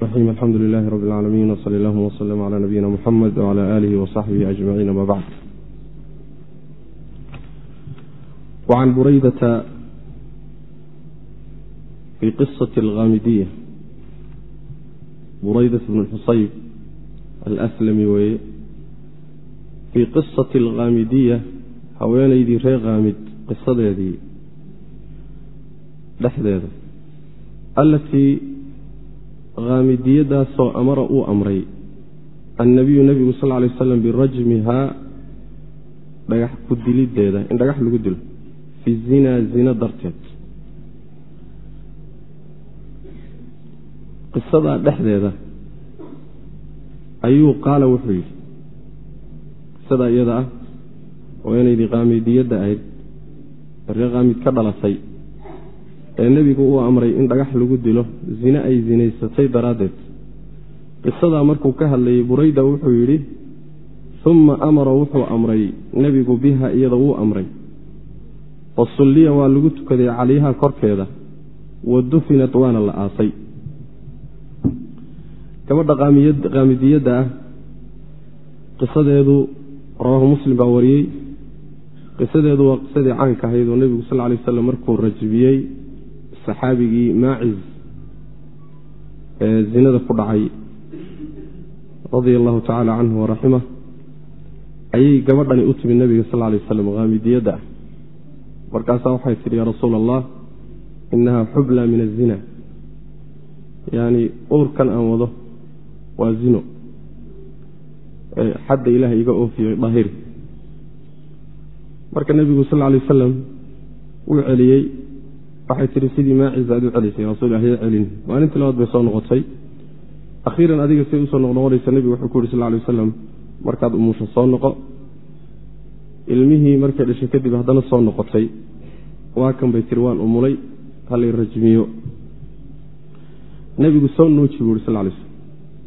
im alxamdu lilaahi rabi اlcaalamiin wsali allahuma wslm cla nabiyina muxamed wcla alihi wasaxbihi ajmaciin ama bacd wacan buraydata fi qisati alkhamidiya buraydat bn xusayb alaslami weeye fii qisati alkhamidiya haweeneydii reer khaamid qisadeedii dhexdeeda alatii haamidiyadaasoo amara uu amray. Annabiyu nebigu sal ly waslam birajmihaa dhagax ku dilideeda in dhagax lagu dilo. Fi zinaa zina darteed. Qisadaa dhexdeeda ayuu qaala wuxuu yidhi qisadaa iyada ah haweenaydii qaamidiyadda ahayd reer qaamid ka dhalatay ee nebigu uu amray in dhagax lagu dilo zine ay zinaysatay daraaddeed. Qisadaa markuu ka hadlayay burayda wuxuu yidhi uma amara wuxuu amray nebigu biha iyada wuu amray. Fa sulliya waa lagu tukaday calayha korkeeda wa dufinat waana la aasay. Gabadha qaamidiyadda ah qisadeedu rawaahu muslim baa wariyey. Qisadeedu waa qisadii caanka ahayd oo nebigu sal lay waslam markuu rajbiyey saxaabigii maaciz ee zinada ku dhacay radia allahu tacaala canhu waraximah ayay gabadhani u timid nebiga sal lay waslam haamidiyadda ah markaasaa waxay tidhi yaa rasuula allah inaha xubla min azina yani uurkan aan wado waa zino. Xadda ilaah iga oofiyo daahiri marka nebigu sal lay wasalam wuu celiyey waxay tihi sidii maacis aad u celisay rasuul hya celin. Maalintii labaad bay soo noqotay. Akhiiran adiga siay u soo noqnoqonaysa nebigu wuxuu ku yuri sal lay wasalam markaad umusho soo noqo ilmihii markay dhashay kadib haddana soo noqotay waa kan bay tiri waan umulay halay rajmiyo. Nebigu soo nuuji buu yuri sal lay slm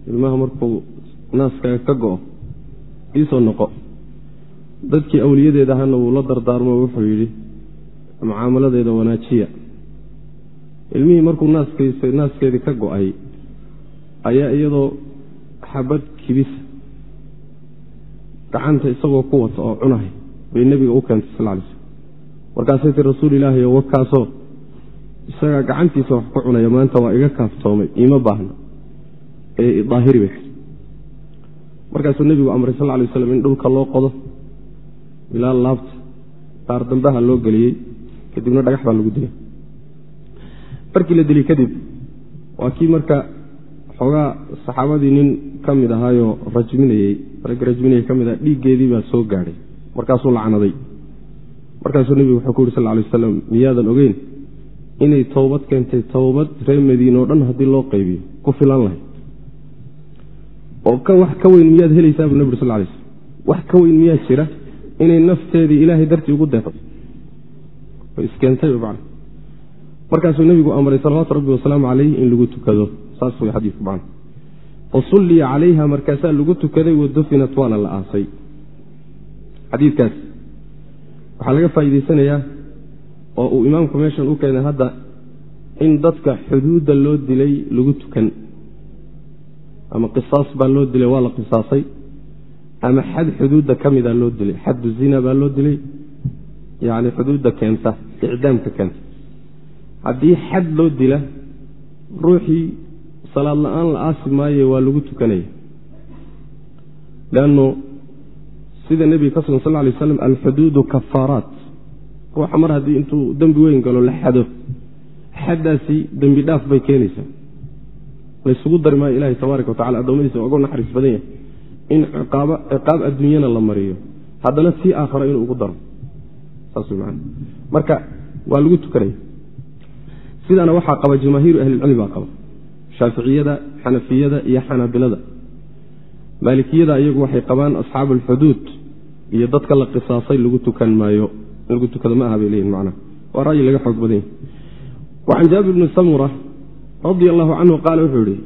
ilmaha markuu naaskaaga ka go-o iisoo noqo. Dadkii awliyadeed ahana wuu la dardaarmo wuxuu yidhi mucaamaladeeda wanaajiya ilmihii markuu naaskeedii ka go'ay ayaa iyadoo xabad kibis gacanta isagoo ku wata oo cunahay. Bay nebiga u keentay sal lay slm markaasay tii rasuul ilaahi o wakaasoo isagaa gacantiisa wax ku cunaya maanta waa iga kaaftoomay iima baahna. Ee daahiri bay tii markaasuu nebigu amray sal lay waslam in dhulka loo qodo ilaa laabta qaar dambaha loo geliyey kadibna dhagax baa lagu dilay markii la dilay kadib waa kii marka xoogaa saxaabadii nin ka mid ahaayoo rajminayey ragga rajminayey ka mid aha dhiiggeedii baa soo gaadhay markaasuu lacnaday. Markaasuu nebigu wuxuu ku yuri sal lay wasalam miyaadan ogeyn inay towbad keentay towbad reer madiine oo dhan haddii loo qaybiyo ku filan lahay oo kan wax ka weyn miyaad helaysaa buu nebi ur sal lay slm wax ka weyn miyaa jira inay nafteedii ilaahay dartii ugu deeqdo way iskeentay markaasuu nebigu amray salawaatu rabbi wasalaamu calayh in lagu tukado. Saas way xadiidku man fasulliya calayha markaasaa lagu tukaday wadufinat waana la aasay. Xadiidkaas waxaa laga faa'iidaysanayaa oo uu imaamku meeshan u keenay hadda in dadka xuduudda loo dilay lagu tukan. Ama qisaas baa loo dilay waa la qisaasay. Ama xad xuduudda ka mida loo dilay. Xaddu zina baa loo dilay. Yani xuduudda keenta icdaamka keenta haddii xad loo dila ruuxii salaad la'aan la aasi maaye waa lagu tukanaya leanno sida nebiga ka sugan sal lay waslam alxuduudu kafaaraat. Ruuxa mar haddii intuu dembi weyn galo la xado. Xaddaasi dembi dhaaf bay keenaysaa. Laysugu dari maayo ilahi tabaaraka watacala addoommadiisa waa ugu naxariis badan yahay. In ciqaab adduunyana la mariyo. Haddana tii aakhara inuu ugu daro. Saas man marka waa lagu tukanaya sidaana waxaa qaba jamaahiiru ahlilcilmi baa qaba. Shaaficiyada xanafiyada iyo xanaabilada. Maalikiyada iyagu waxay qabaan asxaabu alxuduud iyo dadka la qisaasay lagu tukan maayo lagu tukado ma aha bay leyihin macnaha waa ra'yi laga xoog badan yahy wacan jaabir bni samura radia allahu canhu qaala wuxuu yihi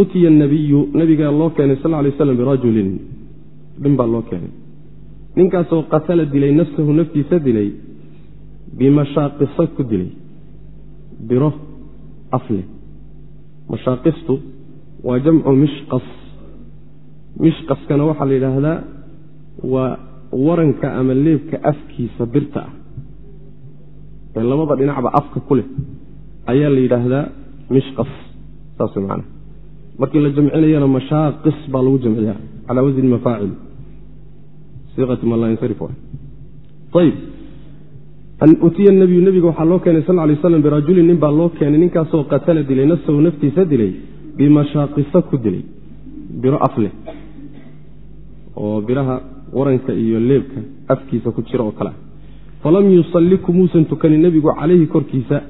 utiya anabiyu nabigaa loo keenay sal lay slam birajulin. Nin baa loo keenay. Ninkaasoo qatala dilay nafsahu naftiisa dilay bimashaaqiso ku dilay biro afle mashaaqistu waa jamcu mishqas mishqaskana waxaa la yidhaahdaa waa waranka ama leebka afkiisa birta ah ee labada dhinacba afka ku leh ayaa la yidhaahdaa mishqas saas man markii la jamcinayana mashaaqis baa lagu jamciyaa calaa wasni mafaacil siiqati man laa ayb an utiya nabiyu nebiga waxaa loo keenay sal lay slam birajulin nin baa loo keenay ninkaasoo qatala dilay nafsahu naftiisa dilay bimashaaqisa ku dilay biro afleh oo biraha waranka iyo leebka afkiisa ku jira oo kale. Ah falam yusalli kumuusan tukanin nebigu calayhi korkiisa.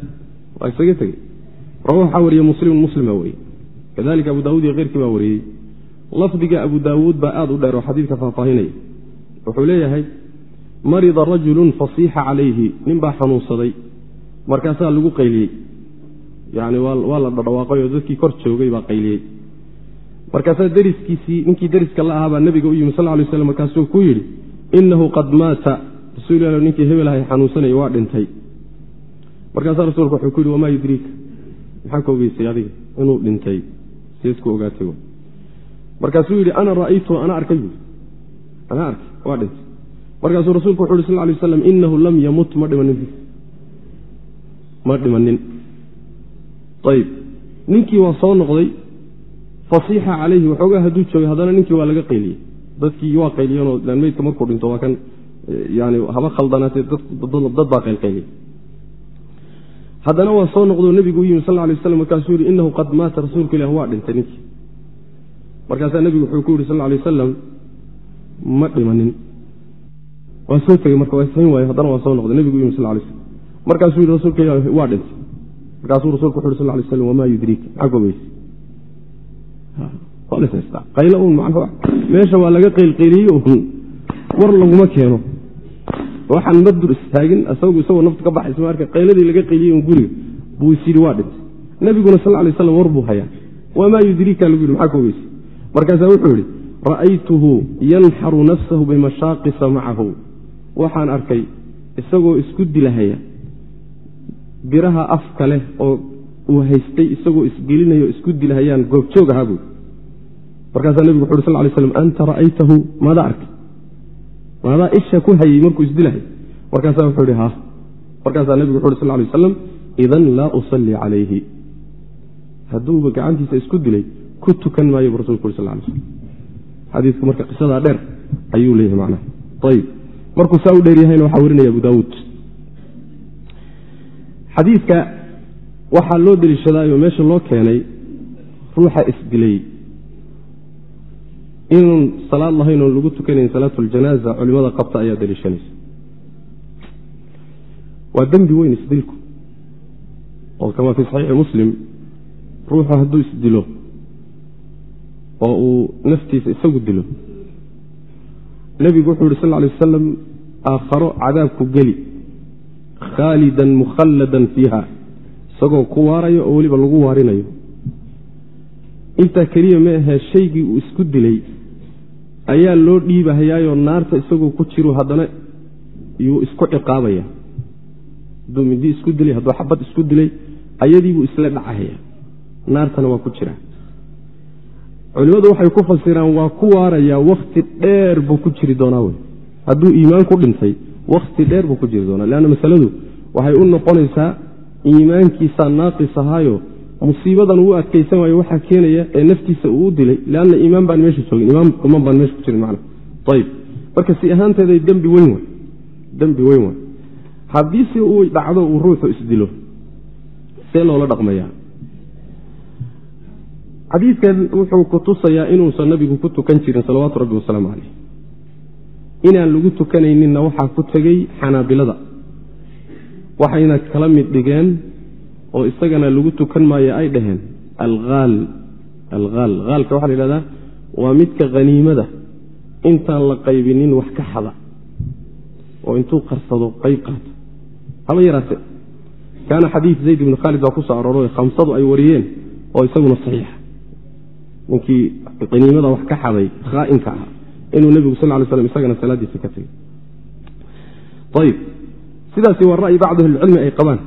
Waa isaga tegey. Rawa waxaa wariyey muslimun muslima weriye kadalika abu daawuud iyo keyrkii baa wariyey lafdiga abu daawuud baa aada u dheer oo xadiidka faahfaahinaya. Wuxuu leeyahay marida rajulun fasiixa calayhi nin baa xanuunsaday. Markaasaa lagu qayliyey. Yani waa la dhadhawaaqay oo dadkii kor joogay baa qayliyey. Markaasaa deriskiisii ninkii deriska la ahaa baa nebiga u yimi sal lay slam markaasuu ku yidhi inahu qad maata. Rasuul il ninkii hebelahay xanuunsanaya waa dhintay. Markaasaa rasuulku wuxuu ku yidhi wamaa yudriika maxaa ka ogeysay adiga? Inuu dhintay. Seesku ogaatay. Markaasuu yidhi ana ra'aytu ana arkay. Buui ana arkay waa dhintay markaasuu rasuulku wuxu uhi sal lay waslam inahu lam yamut ma ma dhimanin. Ayb ninkii waa soo noqday fasiixa calayhi waxoogaa hadduu joogay haddana ninkii waa laga qayliyey. Dadkii waa qayliyeenoo meydka markuu dhinto waa kan yani haba khaldanaatee dad baa qaylqayliyey haddana waa soo noqdoo nebigu u yimi sal lay waslam markaasuu yihi inahu qad maata rasuulku ilah waa dhintay ninkii. Markaasaa nebigu wuxuu ku yidhi sal lay wasalam ma dhimanin waa soo tegey marka waa ishayn waaye haddana waa soo noqday. Nebigu u yimi sal lay slam markaasuu yihi rasuulka ilah waa dhintay markaasuu rasulku wuxu yhi sal lay slam wamaa yudriika? Maxaa gobaysa qayl un meesha waa laga qaylqayliyey un war laguma keeno. Waxaan ma dur istaagin isagu isagoo naftu ka baxaysa marka qayladii laga qayliyey un guriga buu is yidhi waa dhintay nebiguna sal lay slam war buu hayaa. Wamaa yudriika? lagu yidhi maxaa ka ogeysa markaasaa wuxuu yidhi ra'aytuhu yanxaru nafsahu bimashaaqisa macahu waxaan arkay isagoo isku dilahaya. Biraha afka leh oo uu haystay isagoo isgelinayo isku dilahayaan goobjoog ahaa buui markaasaa nebigu wuxu uhi sal lay slam anta ra'aytahu maadaa arkay maadaa isha ku hayey markuu isdilahay markaasaa wuxuu ihi ha. Markaasaa nebigu wuxu uhi sal lay waslam idan laa usallii calayhi. Hadduuba gacantiisa isku dilay ku tukan maayo bu rasulku uri sal lay slam xadiidku marka qisadaa dheer ayuu leeyahay macnaha. Ayib markuu saa u dheer yahayna waxaa warinaya abu daawuud. Xadiidka waxaa loo deliishadaayoo meesha loo keenay ruuxa isdilay inuun salaad lahayn oon lagu tukanayn salaatu ljanaaza culimada qabta ayaa deliishanaysa. Waa dembi weyn isdilku. Oo kamaa fii saxiixi muslim ruuxu hadduu isdilo oo uu naftiisa isagu dilo nebigu wuxuu yihi sal ly wasalam aakharo cadaabku geli khaalidan mukhalladan fiiha isagoo ku waarayo oo weliba lagu waarinayo. Intaa keliya ma ahee shaygii uu isku dilay ayaa loo dhiibahayaayoo naarta isagoo ku jiru haddana yuu isku ciqaabaya. Hadduu mindi isku dilay hadduu xabad isku dilay ayadiibuu isla dhacahaya naartana waa ku jira. Culimmadu waxay ku fasiraan waa ku waarayaa wakhti dheer buu ku jiri doonaa wey hadduu iimaan ku dhintay wakhti dheer buu ku jiri doonaa. Leanna masaladu waxay u noqonaysaa iimaankiisaa naaqis ahaayo musiibadan uu adkaysan waayo waxaa keenaya ee naftiisa uu u dilay. Leanna iimaan baan meesha joogin imaam iman baan meesha ku jirin macna. Ayib marka si ahaanteeday dembi weyn wa dembi weyn wa haddii si uu dhacdo uu ruuxu isdilo see loola dhaqmayaa xadiidkan wuxuu ku tusayaa inuusan nabigu ku tukan jirin salawaatu rabbi wasalaamu caleyh inaan lagu tukanayninna waxaa ku tegey xanaabilada. Waxayna kala mid dhigeen oo isagana lagu tukan maayo ay dhaheen alhaal alhaal haalka waxaa la yidhahdaa waa midka haniimada intaan la qaybinin wax ka xada. Oo intuu qarsado qayb qaato. Haba yaraate kaana xadiid zayd ibni khaalid baa ku soo arooro khamsadu ay wariyeen oo isaguna saxiixa. Ninkii haniimada wax ka xaday khaa'inka ah inuu nebigu sal lay slam isagana salaadiisa ka tegey ayib sidaasi waa ra'yi bacdu ahlicilmi ay qabaan.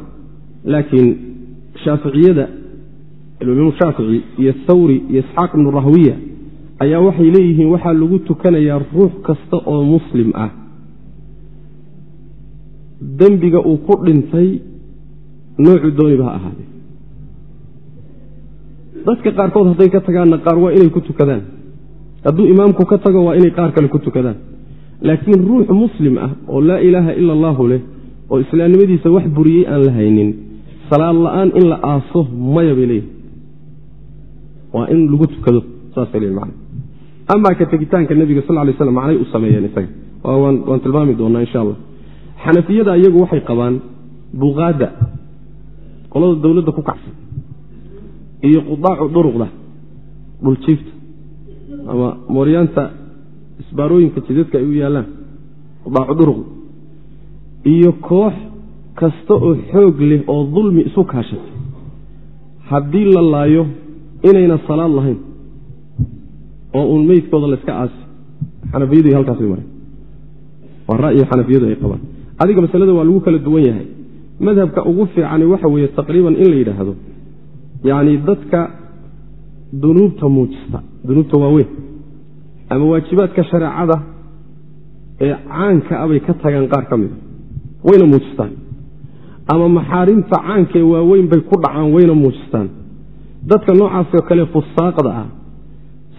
Laakiin shaaficiyada imaam shaafici iyo thawri iyo isxaaq ibnu rahwiya ayaa waxay leeyihiin waxaa lagu tukanayaa ruux kasta oo muslim ah. Dembiga uu ku dhintay noocu dooniba ha ahaadee. Dadka qaarkood hadday ka tagaanna qaar waa inay ku tukadaan hadduu imaamku ka tago waa inay qaar kale ku tukadaan. Laakiin ruux muslim ah oo laa ilaaha ila allahu leh oo islaamnimadiisa wax buriyey aan la haynin salaad la'aan in la aaso maya bay leeyihi waa in lagu tukado amaa ka tegitaanka nebiga sal lay slam macnay u sameeyeen isaga. Waan tilmaami doonaa insha allah. Xanafiyada iyagu waxay qabaan buqaada qolada dowladda ku kacsan iyo qudaacu duruqda dhuljiifta ama mooryaanta isbaarooyinka jidadka ay u yaallaan qudaacu duruqda iyo koox kasta oo xoog leh oo dulmi isu kaashatay haddii la laayo inayna salaad lahayn oo uun meydkooda la iska aasi xanafiyadu halkaas way mareen waa ra'yi xanafiyadu ay qabaan. Adiga masalada waa lagu kala duwan yahay. Madhabka ugu fiicani waxa weeye taqriiban in la yidhaahdo yacni dadka dunuubta muujista dunuubta waaweyn ama waajibaadka shareecada ee caanka abay ka tagaan qaar ka mida wayna muujistaan. Ama maxaarimta caanka ee waaweyn bay ku dhacaan wayna muujistaan. Dadka noocaasoo kale fusaaqda ah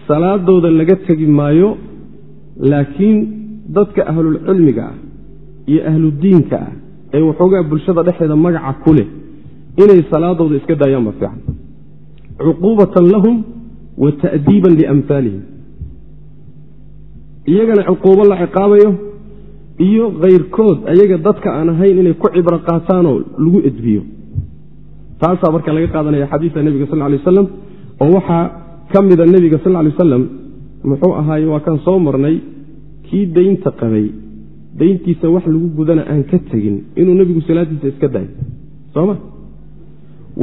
salaadooda laga tegi maayo laakiin dadka ahlulcilmiga ah iyo ahludiinka ah ee waxoogaa bulshada dhexeeda magaca ku leh inay salaadooda iska daayaan ba fiican cuquubatan lahum wa ta'diiban liamhaalihim iyagana cuquubo la ciqaabayo iyo kayrkood ayaga dadka aan ahayn inay ku cibro qaataanoo lagu edbiyo taasaa marka laga qaadanaya xadiisa nebiga sal lay aslam oo waxaa ka mida nebiga sal lay aslam muxuu ahaaye waa kan soo marnay kii daynta qabay dayntiisa wax lagu gudana aan ka tegin inuu nebigu salaadiisa iska daayo sooma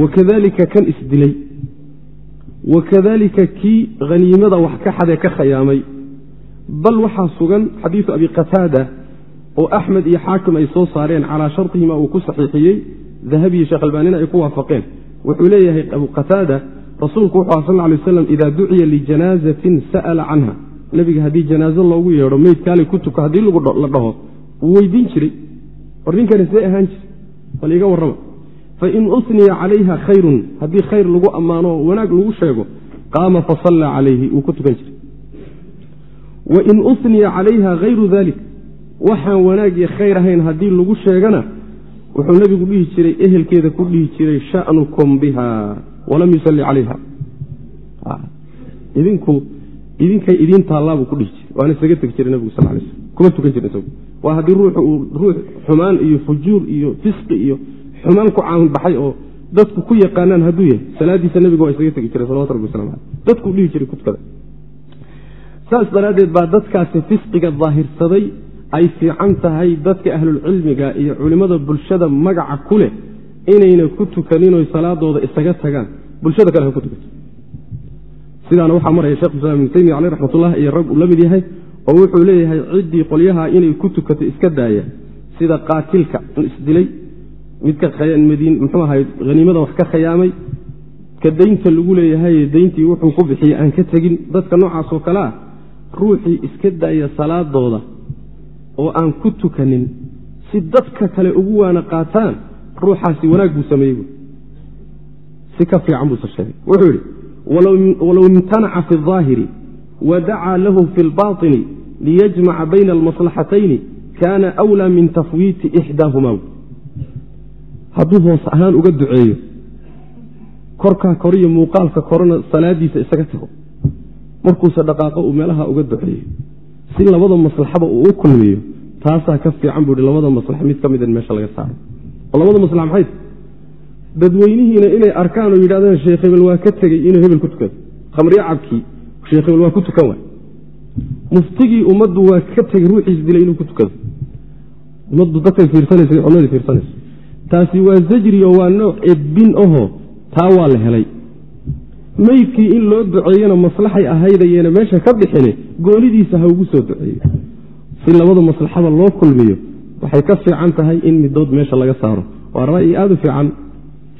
wakadalika kan isdilay wakadalika kii haniimada wax ka xadee ka khayaamay bal waxaa sugan xadiisu abi qataada oo axmed iyo xaakim ay soo saareen calaa shartihima uu ku saxiixiyey. Dahabiyi sheekh albaanina ay ku waafaqeen. Wuxuu leeyahay abu qataada rasuulku wuxu aha sal ly aslam idaa duciya lijanaazatin sa'ala canha. Nebiga haddii janaazo loogu yeedho meydkaale ku tuko haddii la dhaho wuu weydiin jiray. War ninkani see ahaan jir bal iga warrama fain usniya calayha khayrun haddii khayr lagu ammaano wanaag lagu sheego qaama fasallaa calayhi wuu ku tukan jiray. Wain usniya calayha hayru dalik waxaan wanaag iyo khayr ahayn haddii lagu sheegana wuxuu nebigu dhihi jiray ehelkeeda ku dhihi jiray sha'nukum biha walam yusalli calayha. Idinku idinkay idiin taallaabuu ku dhihi jiray waana isaga tegi jiray nebigu sal lay slm kuma tukan jira isagu. Waa haddii ruuxu uu ruux xumaan iyo fujuur iyo fisqi iyo xumaan ku caanbaxay oo dadku ku yaqaanaan hadduu yahay. Salaadiisa nebiga waa isaga tegi jiray salawatu rabbi waslamu aleyh dadkuu dhihi jiray kutukada saas daraaddeed baa dadkaasi fisqiga daahirsaday ay fiican tahay dadka ahlulcilmiga iyo culimmada bulshada magaca ku leh inayna ku tukaninoy salaadooda isaga tagaan. Bulshada kale ha ku tukato. Sidaana waxaa maraya shekh islam ibnu taymiya caleyh raxmatullah iyo rag uu la mid yahay oo wuxuu leeyahay ciddii qolyaha inay ku tukato iska daaya sida qaatilka isdilay midka muxuu ahay haniimada wax ka khayaamay ka daynta lagu leeyahay dayntii wuxuu ku bixiyey aan ka tegin dadka noocaasoo kale ah ruuxii iska daaya salaadooda oo aan ku tukanin si dadka kale ugu waana qaataan ruuxaasi wanaag buu sameeyey bu si ka fiican buuse sheegay wuxuu yidhi walow imtanaca fi اظaahiri wadacaa lahu fi اlbaطini liyajmaca bayna almaslaxatayni kaana أwlى min tafwiiti ixdaahuma hadduu hoos ahaan uga duceeyo korkaa koriyo muuqaalka korona salaadiisa isaga tago. Markuuse dhaqaaqo uu meelaha uga duceeyo. Si labada maslaxaba uu u kulmiyo taasaa ka fiican buu hi labada maslax mid ka mida meesha laga saaro. Oo labada maslax maxay? Dadweynihiina inay arkaan oo yidhahdeen sheekh hebel waa ka tegey inuu hebel ku tukado. Khamriyo cabkii sheekh hebel waa ku tukan waay. Muftigii ummaddu waa ka tegey ruuxiis dilay inuu ku tukado. Ummaddu dadkay fiirsanaysa cunadii fiirsanaysa taasi waa zajri oo waa nooc edbin ahoo taa waa la helay. Meydkii in loo duceeyena maslaxay ahaydayeena meesha ka bixine goonidiisa ha ugu soo duceeyo. Si labada maslaxada loo kulmiyo waxay ka fiican tahay in midood meesha laga saaro. Waa ra'yi aada u fiican.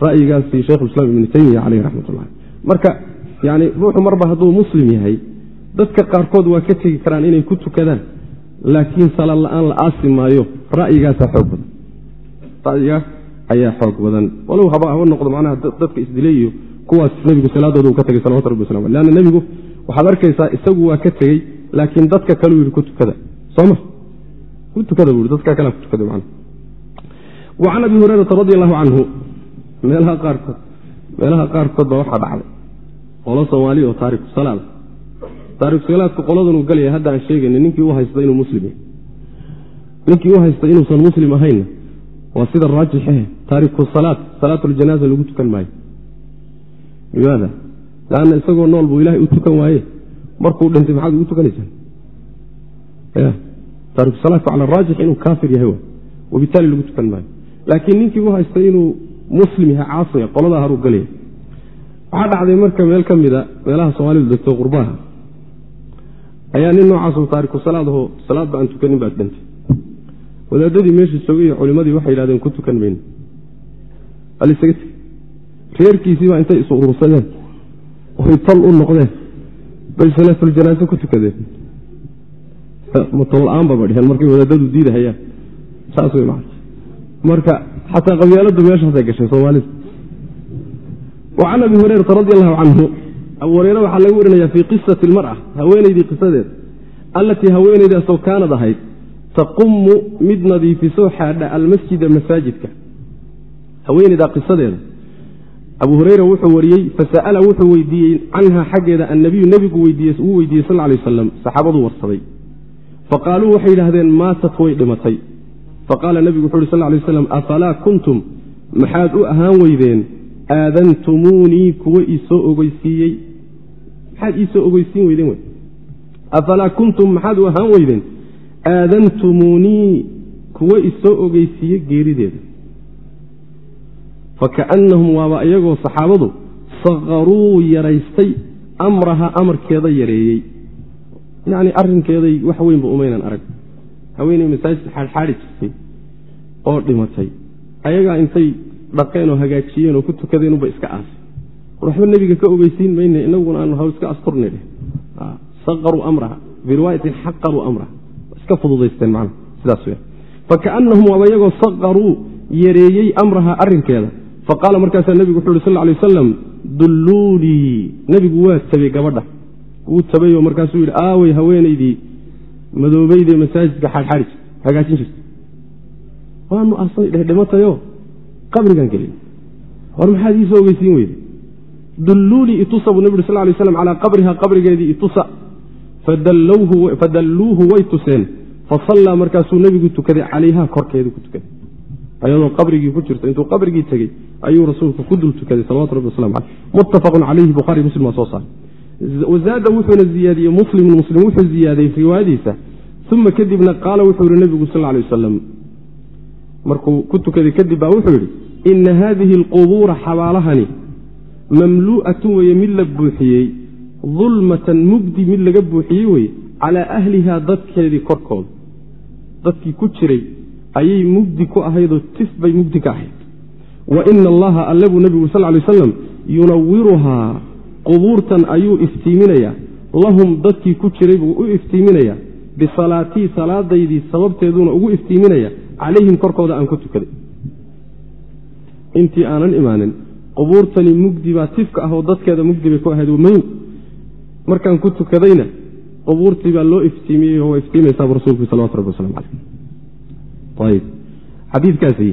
Ra'yigaasi sheikhulislaam ibnu taymiya caleyh raxmat ullah marka yani ruuxu marba hadduu muslim yahay dadka qaarkood waa ka tegi karaan inay ku tukadaan laakiin salaad la'aan la aasi maayo. Ra'yigaasaa xoog badan ra'yigaas ayaa xoog badan. Walow haba noqdo macnaha dadka isdilay kuwaas nebigu salaadooda uu ka tegay salawatu rabbi wasalam leanna nebigu waxaad arkaysaa isagu waa ka tegey laakiin dadka kaleu yidhi ku tukada. Sooma ku tukada buu yidhi dadka kalea ku tukada wa can abi hurayrata radi allahu canhu meelaha qaarkood meelaha qaarkood baa waxaa dhacday. Qolo soomaali oo taariku salaad. Taariku salaadka qoladanuu galaya hadda aan sheegayna ninkii u haysta inuu muslim ninkii u haysta inuusan muslim ahaynna waa sida raajixe taariku salaad salaatuljanaaza lagu tukan maayo limaada lanna isagoo nool buu ilahay u tukan waaye. Markuu dhintay maxaad ugu tukanaysaa ya taariku salaadku cala raajix inuu kaafir yahay wa wabitaali lagu tukan maayo laakiin ninkii u haysta inuu muslim yahay caasiya qoladaa haruu galaya waxaa dhacday marka meel ka mida meelaha soomaalidu degto qurbaha ayaa nin noocaasoo taariku salaadaho salaadba aan tukanin baad dhintay wadaadadii meesha joogay culimadii waxay yidhahdeen ku tukan mayno reerkiisiibaa intay isu urursadeen oy tol u noqdeen. Bay salaatuljanaaso ku tukadeen. Matol-aanbaba dheheen markay wadaadadu diidahayaan. Saas wey maa marka xataa qabyaaladu meeshaasay gashay soomaalida wa can abi hureyrata radi allahu canhu abu hureyre waxaa laga warinaya fii qisati lmara haweenaydii qisadeed allatii haweenaydaasoo kaanad ahayd taqumu mid nadiifiso xaadha almasjida masaajidka. Haweenaydaa qisadeeda. Abu hureyra wuxuu wariyey fasa'ala wuxuu weydiiyey canha xaggeeda annabiyu nebigu uu weydiiyey sal lay waslam saxaabaduu warsaday. Faqaaluu waxay yidhaahdeen maatat way dhimatay. Faqaala nebigu wuxu uhi sal lay waslam afalaa kuntum? Maxaad u ahaan weydeen? Aadantumuunii kuwa iisoo ogeysiiyey. Maxaad iisoo ogeysiin weydeen afalaa kuntum? Maxaad u ahaan weydeen aadantumuunii kuwa isoo ogeysiiye geerideeda. Fakaannahum waaba iyagoo saxaabadu saqaruu yaraystay amraha amarkeeda yareeyey. Yacni arrinkeeday wax weynba umaynan arag. Haweeney masaajidka xaadxaadi jirtay oo dhimatay. Ayagaa intay dhaqeen oo hagaajiyeen oo ku tukadeenuba iska aasay. Waxba nebiga ka ogeysiin mayne inaguna aanu iska asturna dheh saqaruu amraha biriwaayatin xaqaruu amraha iska fududaysteen macnaha sidaas weya fakaannahum waaba iyagoo saqaruu yareeyey amraha arrinkeeda. Faqaala markaasaa nebigu wuxu uhi sal lay wasalam dulluunii nebigu waa tabay gabadha. Wuu tabayoo markaasuu yidhi aawey haweenaydii madoobeydee masaajidka xaadxaadi jirta hagaajin jirta waanu aasay dheh dhimatayo qabrigan gelin. War maxaad iisoo ogeysiin weyde dulluunii itusa buu nebi uri sal lay slam calaa qabriha qabrigeedii itusa fadalluuhu way tuseen. Fasallaa markaasuu nebigu tukaday calayha korkeedu ku tukaday. Ayadoo qabrigii ku jirta intuu qabrigii tegey ayuu rasuulku ku dul tukaday salawatu rabbi waslamu caleyh muttafaqun calayhi buhari muslim waa soo saaray. Wazaada wuxuuna ziyaadiyey muslimun muslim wuxuu ziyaaday riwaayadiisa. Uma kadibna qaala wuxuu yihi nebigu sal lay wasalam markuu ku tukaday kadib baa wuxuu yidhi ina haadihi alqubuura xabaalahani mamlu'atun weye mid la buuxiyey dulmatan mugdi mid laga buuxiyey weye calaa ahlihaa dadkeedii korkooda. Dadkii ku jiray ayay mugdi ku ahaydoo tif bay mugdi ka ahayd. Wa ina allaha alle buu nebigu sal lay waslam yunawiruhaa qubuurtan ayuu iftiiminayaa. Lahum dadkii ku jiray buu u iftiiminayaa. Bisalaatii salaadaydii sababteeduuna ugu iftiiminaya calayhim korkooda aan ku tukaday. Intii aanan imaanin qubuurtani mugdi baa tifka ah oo dadkeeda mugdi bay ku ahayd madow markaan ku tukadayna qubuurtii baa loo iftiimiyey oo waa iftiimaysaabuu rasulku salawatu rabbi waslamu caleyh ayb xadiidkaasi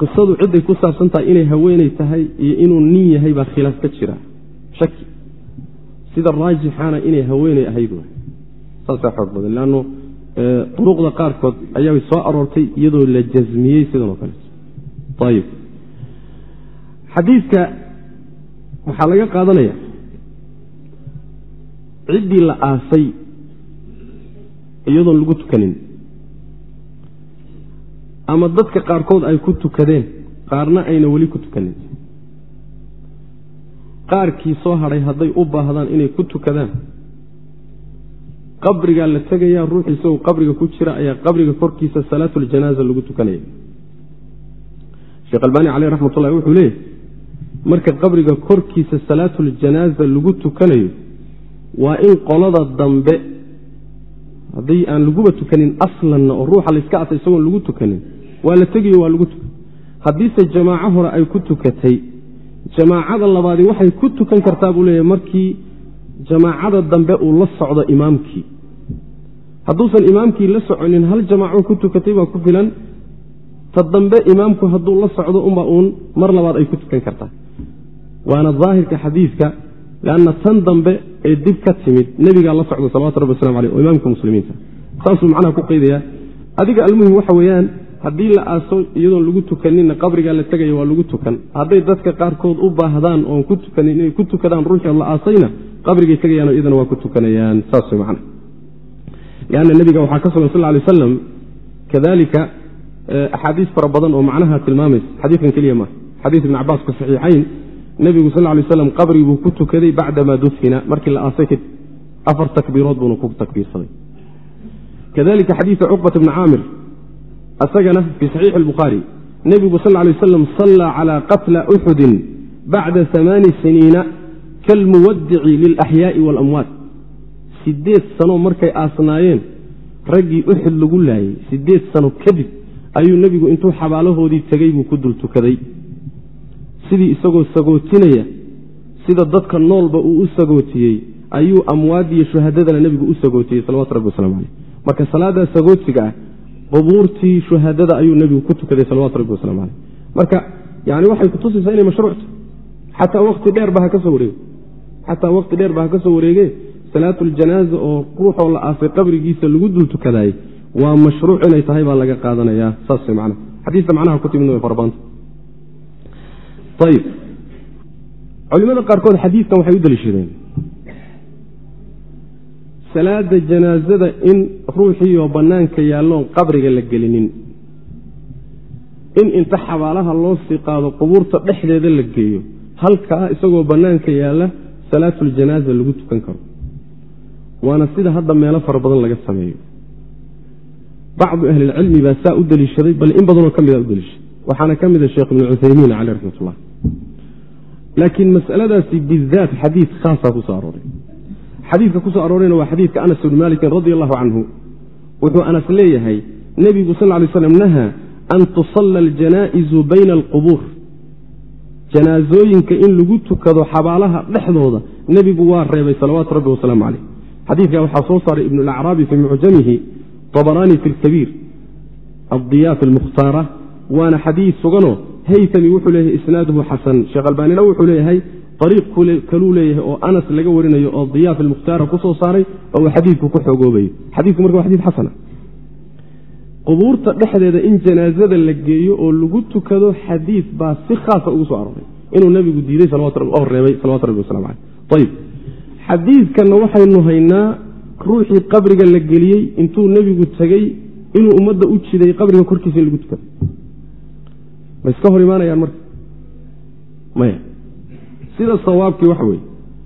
qisadu cidday ku saabsan tahay inay haweeney tahay iyo inuu nin yahay baa khilaaf ka jira. Shaki. Sida raajixaana inay haweeney ahayd saasaa xoog badan. Leanno duruqda qaarkood ayaa soo aroortay iyadoo la jasmiyey sidan oo kaleeto ayib xadiidka waxaa laga qaadanaya. Ciddii la aasay iyadoon lagu tukanin. Ama dadka qaarkood ay ku tukadeen qaarna ayna weli ku tukanin. Qaarkii soo hadhay hadday u baahdaan inay ku tukadaan. Qabrigaa la tegayaa ruux isagoo qabriga ku jira ayaa qabriga korkiisa salaatuljanaaza lagu tukanaya. Sheekh albaani caleyh raxmat ullahi wuxuu leeyahy marka qabriga korkiisa salaatuljanaaza lagu tukanayo waa in qolada dambe haddii aan laguba tukanin aslanna oo ruuxa layska asa isagoon lagu tukanin waa la tegayo waa lagu tukan haddiise jamaaco hore ay ku tukatay jamaacada labaadi waxay ku tukan kartaa buu leeyahy markii jamaacada dambe uu la socdo imaamkii. Hadduusan imaamkii la soconin hal jamaaco ku tukatay baa ku filan ta dambe imaamku hadduu la socdo unba uun mar labaad ay ku tukan kartaa. Waana daahirka xadiidka lanna tan dambe ee dib ka timid nebigaa la socda salawatu rabbi waslamu aleyh oo imaamka muslimiinta. Saasuu macnaha ku qaydaya adiga almuhim waxa weeyaan haddii la aaso iyadoon lagu tukaninna qabrigaa la tegaya waa lagu tukan. Hadday dadka qaarkood u baahdaan oon ku tukanin inay ku tukadaan ruuxii la aasayna qabrigay tegayaan iyadana waa ku tukanayaan. Saas macna lanna nebiga waxaa ka sugan sal ly aslam kadalika axaadiis fara badan oo macnaha tilmaamaysa. Xadiikan keliya maaha xadiis ibn cabaas fi saxiixayn. Nebigu sal lay slam qabri buu ku tukaday bacdamaa dufina markii la aasay kadib. Afar takbiirood buuna ku takbiirsaday. Kadalika xadiisa cuqbat bni caamir isagana fii saxiixi albukhaari nebigu sal lay waslam sallaa calaa qatla uxudin bacda amaani siniina kalmuwadici lilaxyaai waalamwaat sideed sano markay aasnaayeen raggii uxud lagu laayey sideed sano kadib ayuu nebigu intuu xabaalahoodii tegey buu ku dul tukaday. Sidii isagoo sagootinaya sida dadka noolba uu u sagootiyey ayuu amwaadiyo shuhadadana nebigu u sagootiyey salawatu rabbi waslamu caleyh marka salaadaa sagootiga ah qubuurtii shuhadada ayuu nebigu ku tukaday salawatu rabbi waslamu caleyh marka yani waxay kutusaysaa inay mashruucta xataa waqti dheer ba ha ka soo wareege xataa waqti dheer ba ha ka soo wareege salaatuljanaaza oo ruuxoo la aasay qabrigiisa lagu dul tukadaayey waa mashruuc inay tahay baa laga qaadanayaa saas man xadiista macnaha ku timid way farabanta ayib culimada qaarkood xadiidkan waxay u daliishadeen. Salaada janaasada in ruuxiioo bannaanka yaalloon qabriga la gelinin. In inta xabaalaha loo sii qaado qubuurta dhexdeeda la geeyo. Halkaa isagoo bannaanka yaalla salaatuljanaaza lagu tukan karo. Waana sida hadda meelo fara badan laga sameeyo bacdu ahlilcilmi baa saa u deliishaday bal in badanoo ka mida u deliishaday waxaana ka mida sheekh ibnu cuthaymiin caleyh raxmatullah laakiin masaladaasi bidaat xadiid khaasaa ku arooray xadiidka ku aroorayna waa xadiidka anas bni malikin radi allahu canhu wuxuu anas leeyahay nebigu sal lay slam nahaa an tusalla aljanaa'izu bayna alqubuur janaasooyinka in lagu tukado xabaalaha dhexdooda nebigu waa reebay salawaatu rabbi wasalaamu caleyh xadiidka waxaa soo saaray ibnu alacraabi fii mucjamihi abaraani fi lkabiir addiyaaf almukhtaara waana xadiid suganoo haytami wuxuu leeyahay isnaaduhu xasan sheekh albaanina wuxuu leeyahay ariiq kaluu leeyahay oo anas laga warinayo oo diyaaf almukhtaara ku soo saaray oo uu xadiidku ku xoogoobayo xadiidku marka waa xadiid xasana qubuurta dhexdeeda in janaazada la geeyo oo lagu tukado xadiid baa si khaasa ugu soo arooray inuu nebigu diiday oo reebay salawatu rabbi waslamu caleyh ayib xadiidkanna waxaynu haynaa ruuxii qabriga la geliyey intuu nebigu tegey inuu ummadda u jiday qabriga korkiisa in lagu tukado. Ma iska hor imaanayaan marka? Maya. Sida sawaabkii waxa weeye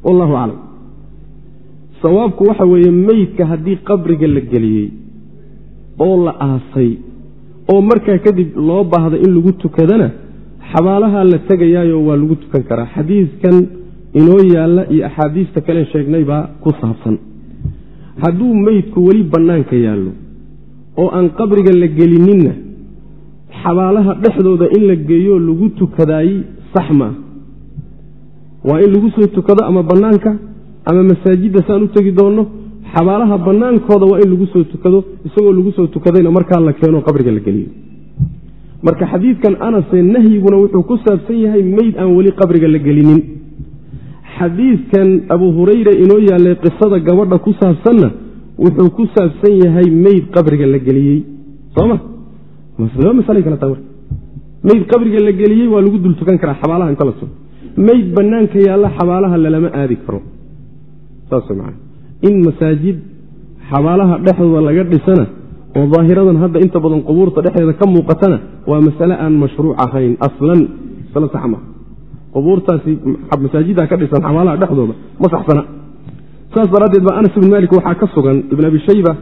wallahu aclam. Sawaabku waxa weeye meydka haddii qabriga la geliyey oo la aasay oo markaa kadib loo baahda in lagu tukadana xabaalaha la tegayaayo waa lagu tukan karaa. Xadiidkan inoo yaalla iyo axaadiista kale sheegnaybaa ku saabsan hadduu meydku weli bannaanka yaallo oo aan qabriga la gelininna xabaalaha dhexdooda in la geeyo lagu tukadaayey sax maa waa in lagu soo tukado ama bannaanka ama masaajidda saan u tegi doonno xabaalaha bannaankooda waa in lagu soo tukado isagoo lagu soo tukadayna markaa la keeno qabriga la geliyo. Marka xadiidkan anase nahyiguna wuxuu ku saabsan yahay meyd aan weli qabriga la gelinin xadiidkan abu hurayra inoo yaallay qisada gabadha ku saabsanna wuxuu ku saabsan yahay meyd qabriga la geliyey. Soma meyd qabriga la geliyey waa lagu dul tukan karaa xabaalaha inta la sugo. Meyd bannaanka yaalla xabaalaha lalama aadi karo. Saas man in masaajid xabaalaha dhexdooda laga dhisana oo daahiradan hadda inta badan qubuurta dhexdeeda ka muuqatana waa masale aan mashruuc ahayn aslan. Masale sax maa qubuurtaasi masaajidda ka dhisan xabaalaha dhexdooda ma saxsana. Saas daraaddeed baa anas ibn malik waxaa ka sugan ibn abi shayba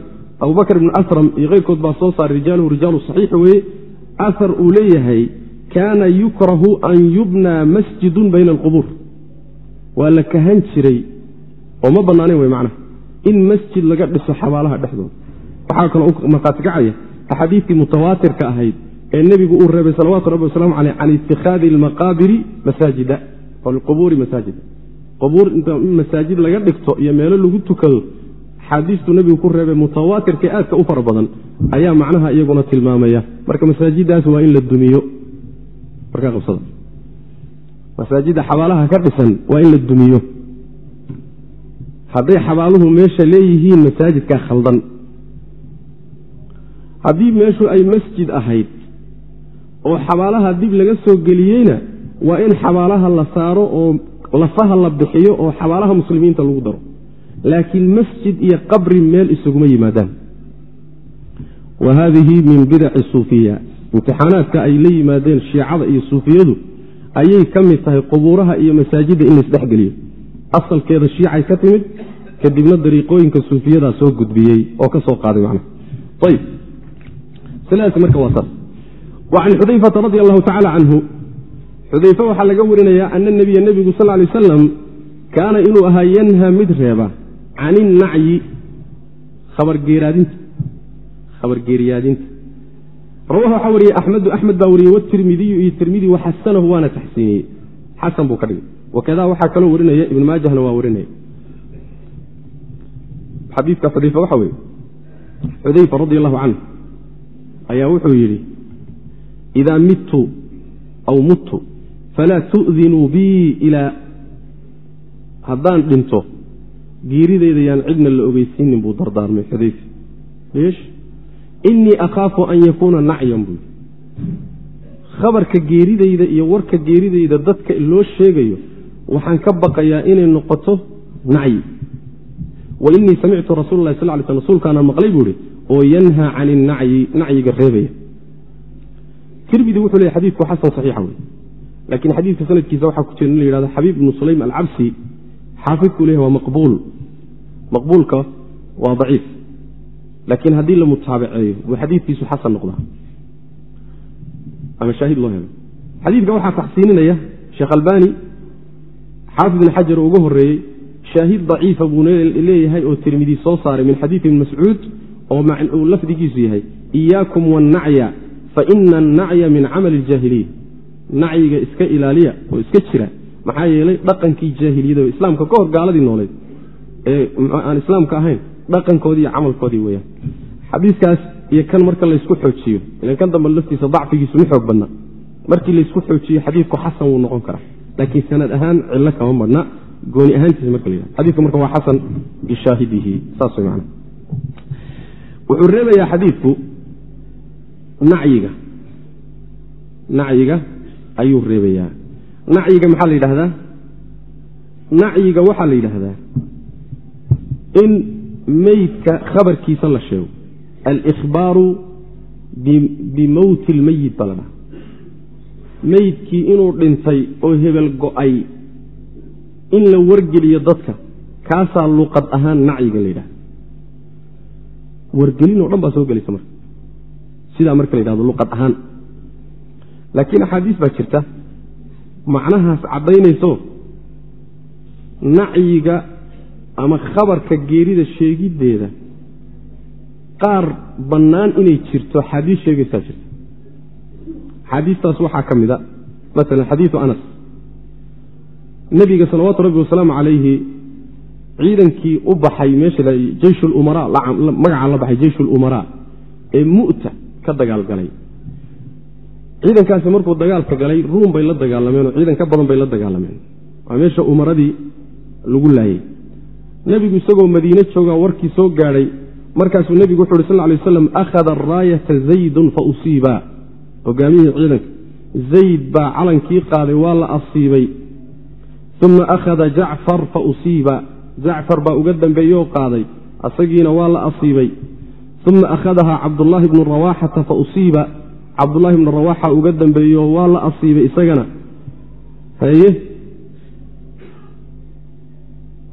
abubakr ibn asram iyo keyrkood baa soo saaray rijaaluhu rijaalu saxiix weeye. Ahar uu leeyahay kaana yukrahu an yubnaa masjidun bayna alqubuur. Waa la kahan jiray oo ma bannaanayn wey macnaha in masjid laga dhiso xabaalaha dhexdooda. Waxaa kaloo markhaati kacaya axaadiidtii mutawaatirka ahayd ee nebigu uu reebay salawatu rabbi waslamu caleyh can itikhaadi almaqaabiri masaajida alqubuuri masaajida qubuur inta masaajid laga dhigto iyo meelo lagu tukado axaadiistuu nebigu ku reebay mutawaatirka aadka u fara badan ayaa macnaha iyaguna tilmaamaya. Marka masaajidaas waa in la dumiyo. Masaajidda xabaalaha ka dhisan waa in la dumiyo. Hadday xabaaluhu meesha leeyihiin masaajidkaa khaldan. Haddii meeshu ay masjid ahayd oo xabaalaha dib laga soo geliyeyna waa in xabaalaha la saaro oo lafaha la bixiyo oo xabaalaha muslimiinta lagu daro. Laakiin masjid iyo qabri meel isuguma yimaadaan. Wa haadihi min bidaci suufiya. Imtixaanaadka ay la yimaadeen shiicada iyo suufiyadu ayay ka mid tahay qubuuraha iyo masaajidda in laisdhexgeliyo asalkeeda shiicay ka timid kadibna dariiqooyinka suufiyadaa soo gudbiyey oo ka soo qaaday macnaha. Ayb sidaas marka waa saas wa can xudayfata radi allahu tacala canhu xudayfe waxaa laga warinayaa ana nebiya nebigu sal lay wasalam kaana inuu ahaa yanha mid reeba can innacyi khabargeeraadinta khabargeeriyaadinta rawahu waxaa wariyey axmedu axmed baa wariyey watirmidiyu iyo tirmidi waxasanahu waana taxsiiniyey. Xasan buu ka dhigay. Wakadaa waxaa kaloo warinaya ibn maajahna waa warinaya. Xadiidka xudayfe waxa weye xudayfa radi allahu canhu ayaa wuxuu yidhi idaa midtu aw muttu falaa tu'dinuu bii ilaa haddaan dhinto geerideyda yaan cidna la ogeysiinin buu dardaarmay xudayfe leesh innii akhaafu an yakuuna nacyan buu khabarka geeridayda iyo warka geeridayda dadka loo sheegayo waxaan ka baqayaa inay noqoto nacyi wa innii samictu rasuula lahi sal ly sl rasuulkaana maqlay buu ihi oo yanhaa can inacyi nacyiga reebaya tirmidi wuxuu leeyay xadiidku xasan saxiixa wey laakiin xadiidka sanadkiisa waxaa ku jira in la yihahdo xabiib ibnu sulaym alcabsi xaafidku leeyahy waa maqbuul. Maqbuulka waa daciif. Laakiin haddii la mutaabaceeyo buu xadiidkiisu xasan noqdaa. Ama shaahid loo helo. Xadiidka waxaa taxsiininaya sheekh albani xaafid ibn xajar uga horeeyey shaahid daciifa buu leeyahay oo tirmidi soo saaray min xadiidi ibni mascuud oo lafdigiisu yahay iyaakum wannacya fa ina annacya min camali iljaahiliya nacyiga iska ilaaliya oo iska jira maxaa yeelay dhaqankii jaahiliyada islaamka ka hor gaaladii nooleed ee aan islaamka ahayn dhaqankoodii iyo camalkoodii weyaan xadiiskaas iyo kan marka laysku xoojiyo ilan kan dambe laftiisa dacfigiisu ma xoog badna. Markii laysku xoojiyo xadiidku xasan wuu noqon karaa. Laakiin sanad ahaan cillo kama madhna gooni ahaantiisa marka la xadiidku marka waa xasan bishaahidihi saas macana wuxuu reebayaa xadiidku nacyiga. Nacyiga ayuu reebayaa. Nacyiga maxaa la yidhahdaa nacyiga waxaa la yidhaahdaa in meydka khabarkiisa la sheego. Alikhbaaru bimowti lmeyit baa la dhaha meydkii inuu dhintay oo hebel go'ay in la wargeliyo dadka kaasaa luqad ahaan nacyiga la yidhahda wargelin oo dhan baa soo gelaysa marka sidaa marka la yidhahdo luqad ahaan. Laakiin axaadiis baa jirta macnahaas caddaynayso nacyiga ama khabarka geerida sheegiddeeda qaar bannaan inay jirto axaadiis sheegaysaa jirta. Axaadiistaas waxaa ka mid a masalan xadiidu anas. Nebiga salawaatu rabbi wasalaamu calayhi ciidankii u baxay meesha jeysh lumara magaca la baxay jeysh lumaraa ee mu'ta ka dagaalgalay ciidankaasi markuu dagaalka galay ruum bay la dagaalameen oo ciidan ka badan bay la dagaalameen. Waa meesha umaradii lagu laayey nebigu isagoo madiine joogaa warkii soo gaadhay markaasuu nebigu wuxu uhi sal lay waslam akhada araayata zaydun fa usiiba. Hogaamiyihii ciidanka zayd baa calankii qaaday waa la asiibay. Uma akhada jacfar fa usiiba. Jacfar baa uga dambeeyeoo qaaday asagiina waa la asiibay uma akhadahaa cabdullaahi bnu rawaaxata fa usiiba cabdullaahi bnu rawaaxa uga dambeeyeoo waa la asiibay isagana. Haye?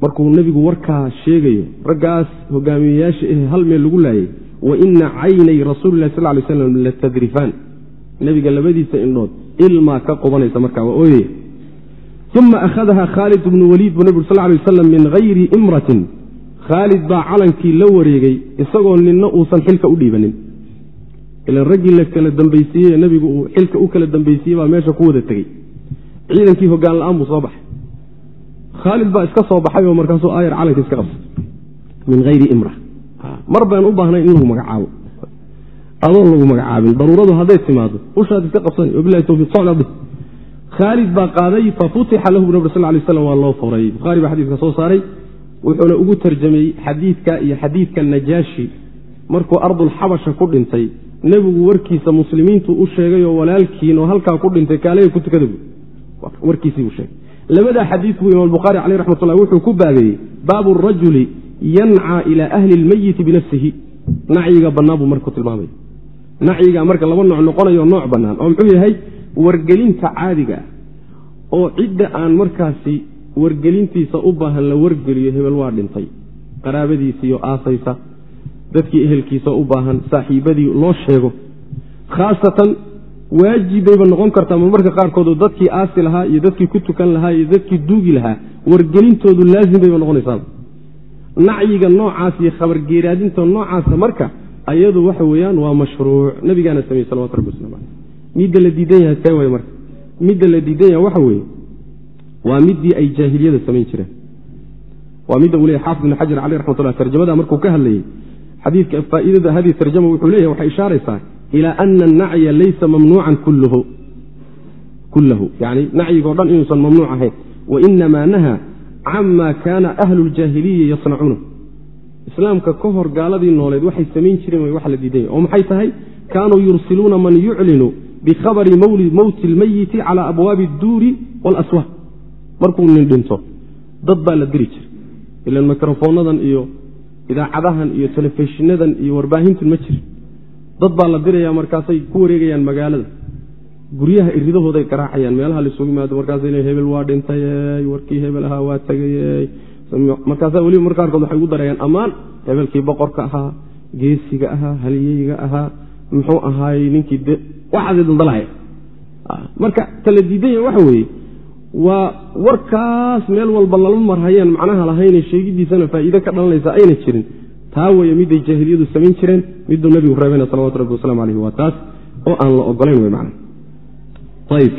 Markuu nebigu warkaa sheegayo raggaas hogaamiyeyaasha ahe hal meel lagu laayay wa ina caynay rasuulilahi sal lay slam latadrifaan nebiga labadiisa indhood ilmaa ka qubanaysa markaa waa ooyaya uma akhadaha khaalid bnu waliid buu nabig sal lay waslam min hayri imratin khaalid baa calankii la wareegay isagoo ninna uusan xilka u dhiibanin. Ilan raggii la kala dambaysiiyey ee nebigu uu xilka u kala dambaysiiyey baa meesha ku wada tegey ciidankii hogaan la'aan buu soo baxay. Khaalid baa iska soo baxay oo markaasuu aayar calanka iska qabsay min hayri imra. Mar baan u baahnay in lagu magacaabo. Adoon lagu magacaabin daruuradu hadday timaado ushaad iska qabsan wabilahi towfiiq socda khaalid baa qaaday fafutixa lahu nabr sal lay slam waa loo furay bukhaari baa xadiiska soo saaray wuxuuna ugu tarjamay xadiidka iyo xadiidka najaashi. Markuu ardulxabasha ku dhintay nebigu warkiisa muslimiintu u sheegay oo walaalkiin oo halkaa ku dhintay kaalaya ku tukada bu warkiisiibuu sheegay. Labadaa xadiid buu imaam bukhaari caleyh raxmatullah wuxuu ku baabeeyey baabu rajuli yancaa ilaa ahli lmeyiti binafsihi. Nacyiga bannaan buu marka ku tilmaamaya nacyiga marka laba nooc noqonayo nooc bannaan oo muxuu yahay wargelinta caadiga ah oo cidda aan markaasi wargelintiisa u baahan la wargeliyo hebel waa dhintay. Qaraabadiisiiyo aasaysa dadkii ehelkiisa u baahan saaxiibadii loo sheego. Khaasatan waajibbayba noqon kartaa marmarka qaarkood oo dadkii aasi lahaa iyo dadkii ku tukan lahaa iyo dadkii duugi lahaa wargelintoodu laazim bayba noqonaysaa nacyiga noocaas iyo khabargeeraadinta noocaasa marka ayadu waxa weeyaan waa mashruuc. Nabigaana sameeyey salawatu rabbi waslamu caleyh midda la diidan yahay see way marka. Midda la diidan yahay waxa weeye waa midii ay jaahiliyada samayn jireen. Waa midda uu leeyay xaafid ibn xajar caleyh raxmatullah tarjamada markuu ka hadlayey xadiidka faa'iidada haddii tarjama wuxuu leeyahy waxay ishaaraysaa ilaa ana annacya laysa mamnuucan kullahu. Yani nacyigoo dhan inuusan mamnuuc ahayn. Wainamaa nahaa cama kaana ahlu ljaahiliya yasnacuuna islaamka ka hor gaaladii nooleed waxay samayn jireen wax la diidan yahy oo maxay tahay? Kaanuu yursiluuna man yuclinu bikhabari mowti lmayiti cala abwaabi adduuri waalaswaaq markuu nin dhinto dad baa la diri jira ilan mikrofonadan iyo idaacadahan iyo telefishinadan iyo warbaahintun ma jira dad baa la diraya markaasay ku wareegayaan magaalada. Guryaha iridahooday garaacayaan meelaha laisugu yimaado markaasay le hebel waa dhintay warkii hebel ahaa waa tegay markaasa weliba mar qaarkood waxay ugu darayaan ammaan hebelkii boqorka ahaa geesiga ahaa halyeyga ahaa muxuu ahaayey ninkii waxaasay daldalaya marka tala waxa weeye waa warkaas meel walba lala marhayaan. Macnaha lahayne sheegidiisana faa'iide ka dhalanaysa ayna jirin. Taa weye miday jaahiliyadu samayn jireen miduu nabigu reebana salawatu rabbi waslamu aleyh waa taas oo aan la ogolayn wey man ayb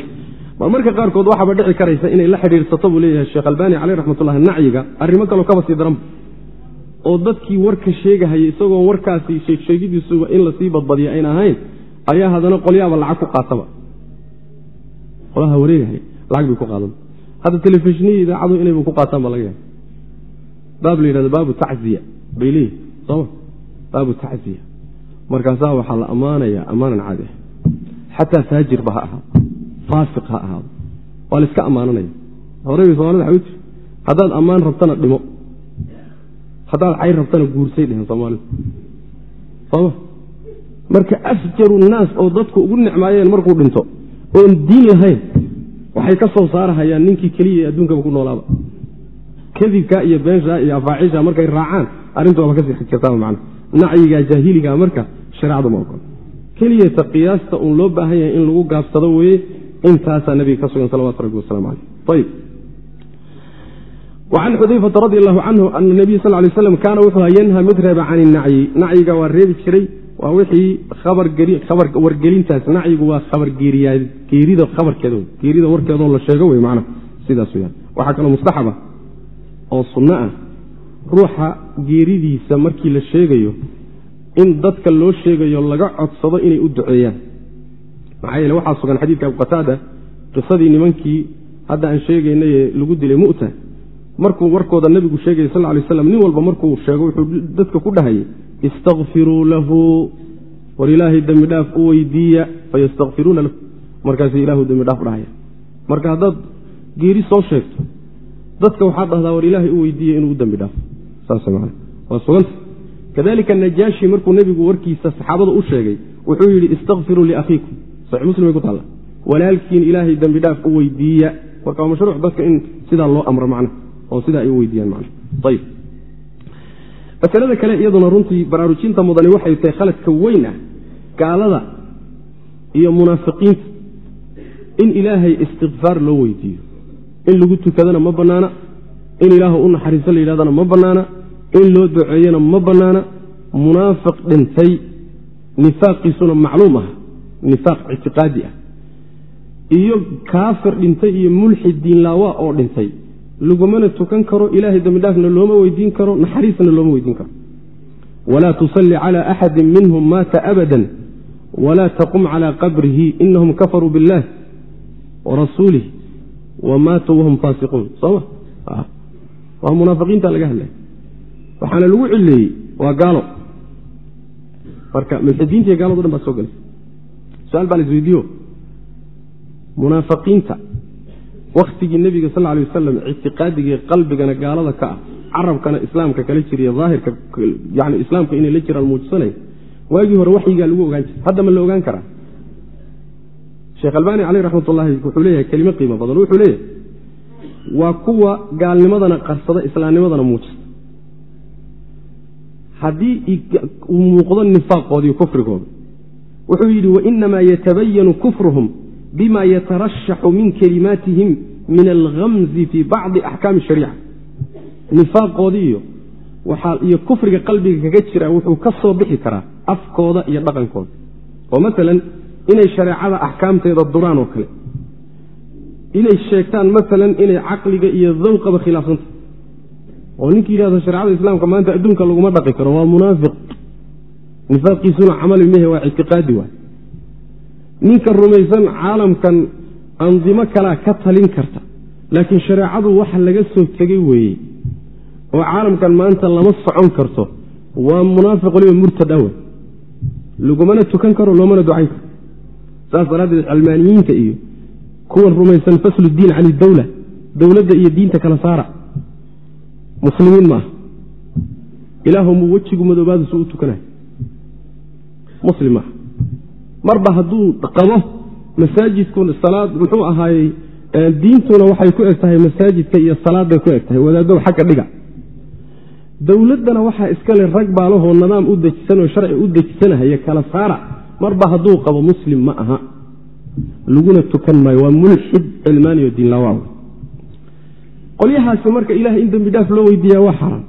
marmarka qaarkood waxaaba dhici karaysa inay la xidhiirsato buu leeyahay sheekh albani caleyh raxmatullah nacyiga arrimo kaloo kaba sii daranba oo dadkii warka sheegahaya isagoo warkaasi sheegsheegidiisuba in la sii badbadiya ayna ahayn ayaa haddana qolyaaba lacag ku qaataba. Qolaha wareegahaya lacag bay ku qaadan. Hadda telefishinihii idaacadu inayba ku qaataan baa laga yaaba baab la yidhahdo baabu tacziya. Bay leeyihi sooma baabu tacziya. Markaasaa waxaa la ammaanayaa ammaanan caadi ah xataa faajirba ha ahaado. Faasiq ha ahaado. Waa la iska ammaananaya horey somalida waxa u jiri haddaad ammaan rabtana dhimo. Haddaad cayr rabtana guursay dhehen soomaalidu. Sooma marka afjaru naas oo dadku ugu nicmaayeen markuu dhinto oon diin lahayn waxay ka soo saarahayaan ninkii keliya ee adduunkaba ku noolaaba. Kadibka iyo beensha iyo afaacisha markay raacaan arrintu waaba ka sii xigirtaaba macna nacyiga jaahiliga marka shareecadu ma ogolo keliyata qiyaasta uun loo baahan yahay in lagu gaabsado weeye intaasaa nabiga ka sugan salawatu rabbi waslamu caleyh wacan xudayfata radi allahu canhu ana nabiy sal lay slam kaana wuxuu ha yanha mid reeba can inacyi nacyiga waa reebi jiray waa wixii wargelintaas nacyigu waa geerida khabarkeeda geerida warkeedoo la sheego wey macna sidaas weyaan waxaa kaloo mustaxaba oo sunno ah ruuxa geeridiisa markii la sheegayo in dadka loo sheegayo laga codsado inay u duceeyaan. Maxaa yeele waxaa sugan xadiidka abu qataada qisadii nimankii hadda aan sheegaynay ee lagu dilay mu'ta markuu warkooda nebigu sheegaya sal lay slam nin walba markuu sheego wuxuu dadka ku dhahayay istakfiruu lahu. War ilaahay dembi dhaaf u weydiiya fayastakfiruuna lahu. Markaasu ilahu dembi dhaaf dhahaya marka haddaad geeri soo sheegto dadka waxaad dhahdaa war ilaahay u weydiiya inuu dembi man waa suganta. Kadalika najaashi markuu nebigu warkiisa saxaabada u sheegay wuxuu yidhi istakfiruu liakhiikum saxi muslim ku taalla walaalkiin ilaahay dembi dhaaf u weydiiya. Marka waa mashruuc dadka in sidaa loo amro macna oo sidaa ay u weydiiyaan macna. Ayib masalada kale iyaduna runtii baraarujinta mudani waxay tahay khaladka weyn ah gaalada iyo munaafiqiinta. In ilaahay istikfaar loo weydiiyo in lagu tukadana ma bannaana in ilaahu u naxariiso la yidhahdana ma bannaana in loo duceeyana ma bannaana. Munaafiq dhintay nifaaqiisuna macluum ah nifaaq ictiqaadi ah. Iyo kaafir dhintay iyo mulxid diinlaawa oo dhintay lagumana tukan karo ilaahay dembidhaafna looma weydiin karo naxariisna looma weydiin karo. Walaa tusalli cala axadi minhum maata abadan walaa taqum cala qabrihi inahum kafaruu biاllah warasuulih wamaatuu wahum faasiquun. Sooma waa munaafiqiinta laga hadlay. Waxaana lagu cileeyey waa gaalo. Marka mulxidiinta iyo gaalado dhan baa soo galaysa su'aal baa la munaafiqiinta wakhtigii nebiga sal lay wasalam ictiqaadigii qalbigana gaalada ka ah carabkana islaamka kala jiriyo daahirka yani islaamka inay la jiraan muujisanaya waagii hore waxyigaa lagu ogaan jiray hadda ma la ogaan karaa. Sheekh albaani caleyh raxmat ullahi wuxuu leeyahay kelimo qiimo badan wuxuu leeyahay waa kuwa gaalnimadana qarsada islaamnimadana muujista haddii uu muuqdo nifaaqoodii kufrigooda wuxuu yidhi wainamaa yatabayanu kufruhum bima yatarashaxu min kelimaatihim min alhamzi fii bacdi axkaami shariica nifaaqoodii iyo iyo kufriga qalbiga kaga jira wuxuu ka soo bixi karaa afkooda iyo dhaqankooda oo maalan inay shareecada axkaamteeda duraan oo kale inay sheegtaan maalan inay caqliga iyo dawqaba khilaafsanta oo ninkii yidhahdo shareecada islaamka maanta adduunka laguma dhaqi karo waa munaafiq nifaaqiisuna camali mehe waa ictiqaadi waay ninka rumaysan caalamkan andimo kalaa ka talin karta. Laakiin shareecadu waxa laga soo tegey weeye oo caalamkan maanta lama socon karto. Waa munaafiq waliba murtad awe lagumana tukan karo loomana ducayn karo. Saas daraaddeed calmaaniyiinta iyo kuwan rumaysan faslu diin can idawla dowladda iyo diinta kala saara. Muslimiin ma ah ilaahumuu wejigu madoobaadisu u tukanayo muslim maaha marba hadduu qabo masaajidku salaad muxuu ahaayey diintuna waxay ku eg tahay masaajidka iyo salaaday ku eg tahay wadaadow xagga dhiga. Dowladdana waxaa iskale rag baalahoo nidaam u dejisan oo sharci u dejisanahaya kala saara marba hadduu qabo muslim ma aha. Laguna tukan maayo waa mulxid cilmaaniyo diinlawaaw qolyahaasi marka ilahay in dembi dhaaf loo weydiiya waa xaraam.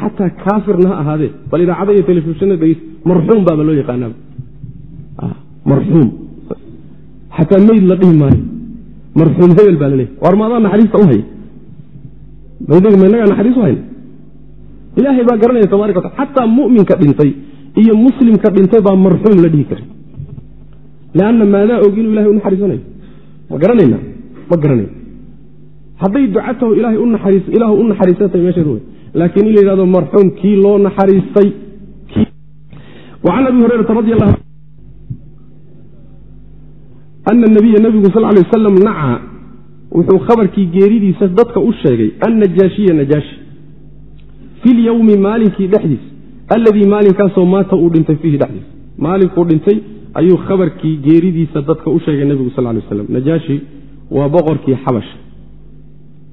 Xataa kaafirna ha ahaadee bal idaacada iyo telefishinna dhegeys marxuum baaba loo yaqaanaaba marxuum. Xataa meyd la dhihi maayo. Marxuum hebel baa laleeyahy war maadaa naxariista u haya maynagaa naxariis u hayna ilaahay baa garanaya tabarak wataala xataa mu'minka dhintay iyo muslimka dhintay baa marxuum la dhihi kara leanna maadaa og ilahay u naxariisanayo? Ma garanayna ma garanayna hadday ducatahu ilaahu u naxariisantay meesheedu wey laakiin in la yidhahdo marxuum kii loo naxariistay an abi allahu ana nabiya nabigu sal lay wasalam naca wuxuu khabarkii geeridiisa dadka u sheegay annajaashiya najaashi fi lyowmi maalinkii dhexdiis alladii maalinkaasoo maata uu dhintay fiihi dhexdiis maalinkuu dhintay ayuu khabarkii geeridiisa dadka u sheegay nebigu sal lay waslam najaashi waa boqorkii xabasha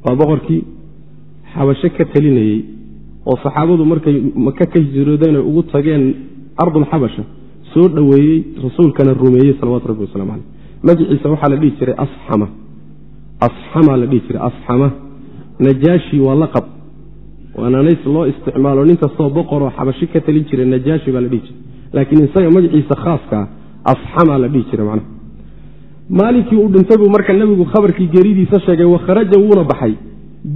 waa boqorkii xabasho ka talinayey oo saxaabadu markay maka ka hijroodeen ay ugu tageen ardulxabasha soo dhoweeyey rasuulkana rumeeyey salawatu rabbi waslamu caleyh magaciisa waxaa la dhihi jiray asxama. Asxama la dhihi jiray asxama. Najaashi waa laqab. Waa naanays loo isticmaalo. Nin kastoo boqoroo xabashi ka talin jiray najaashi baa la dhihi jiray. Laakiin isaga magaciisa khaaskaa asxama la dhihi jiray macnaha. Maalinkii uu dhintay buu marka nebigu khabarkii geeridiisa sheegay wakharaja wuuna baxay.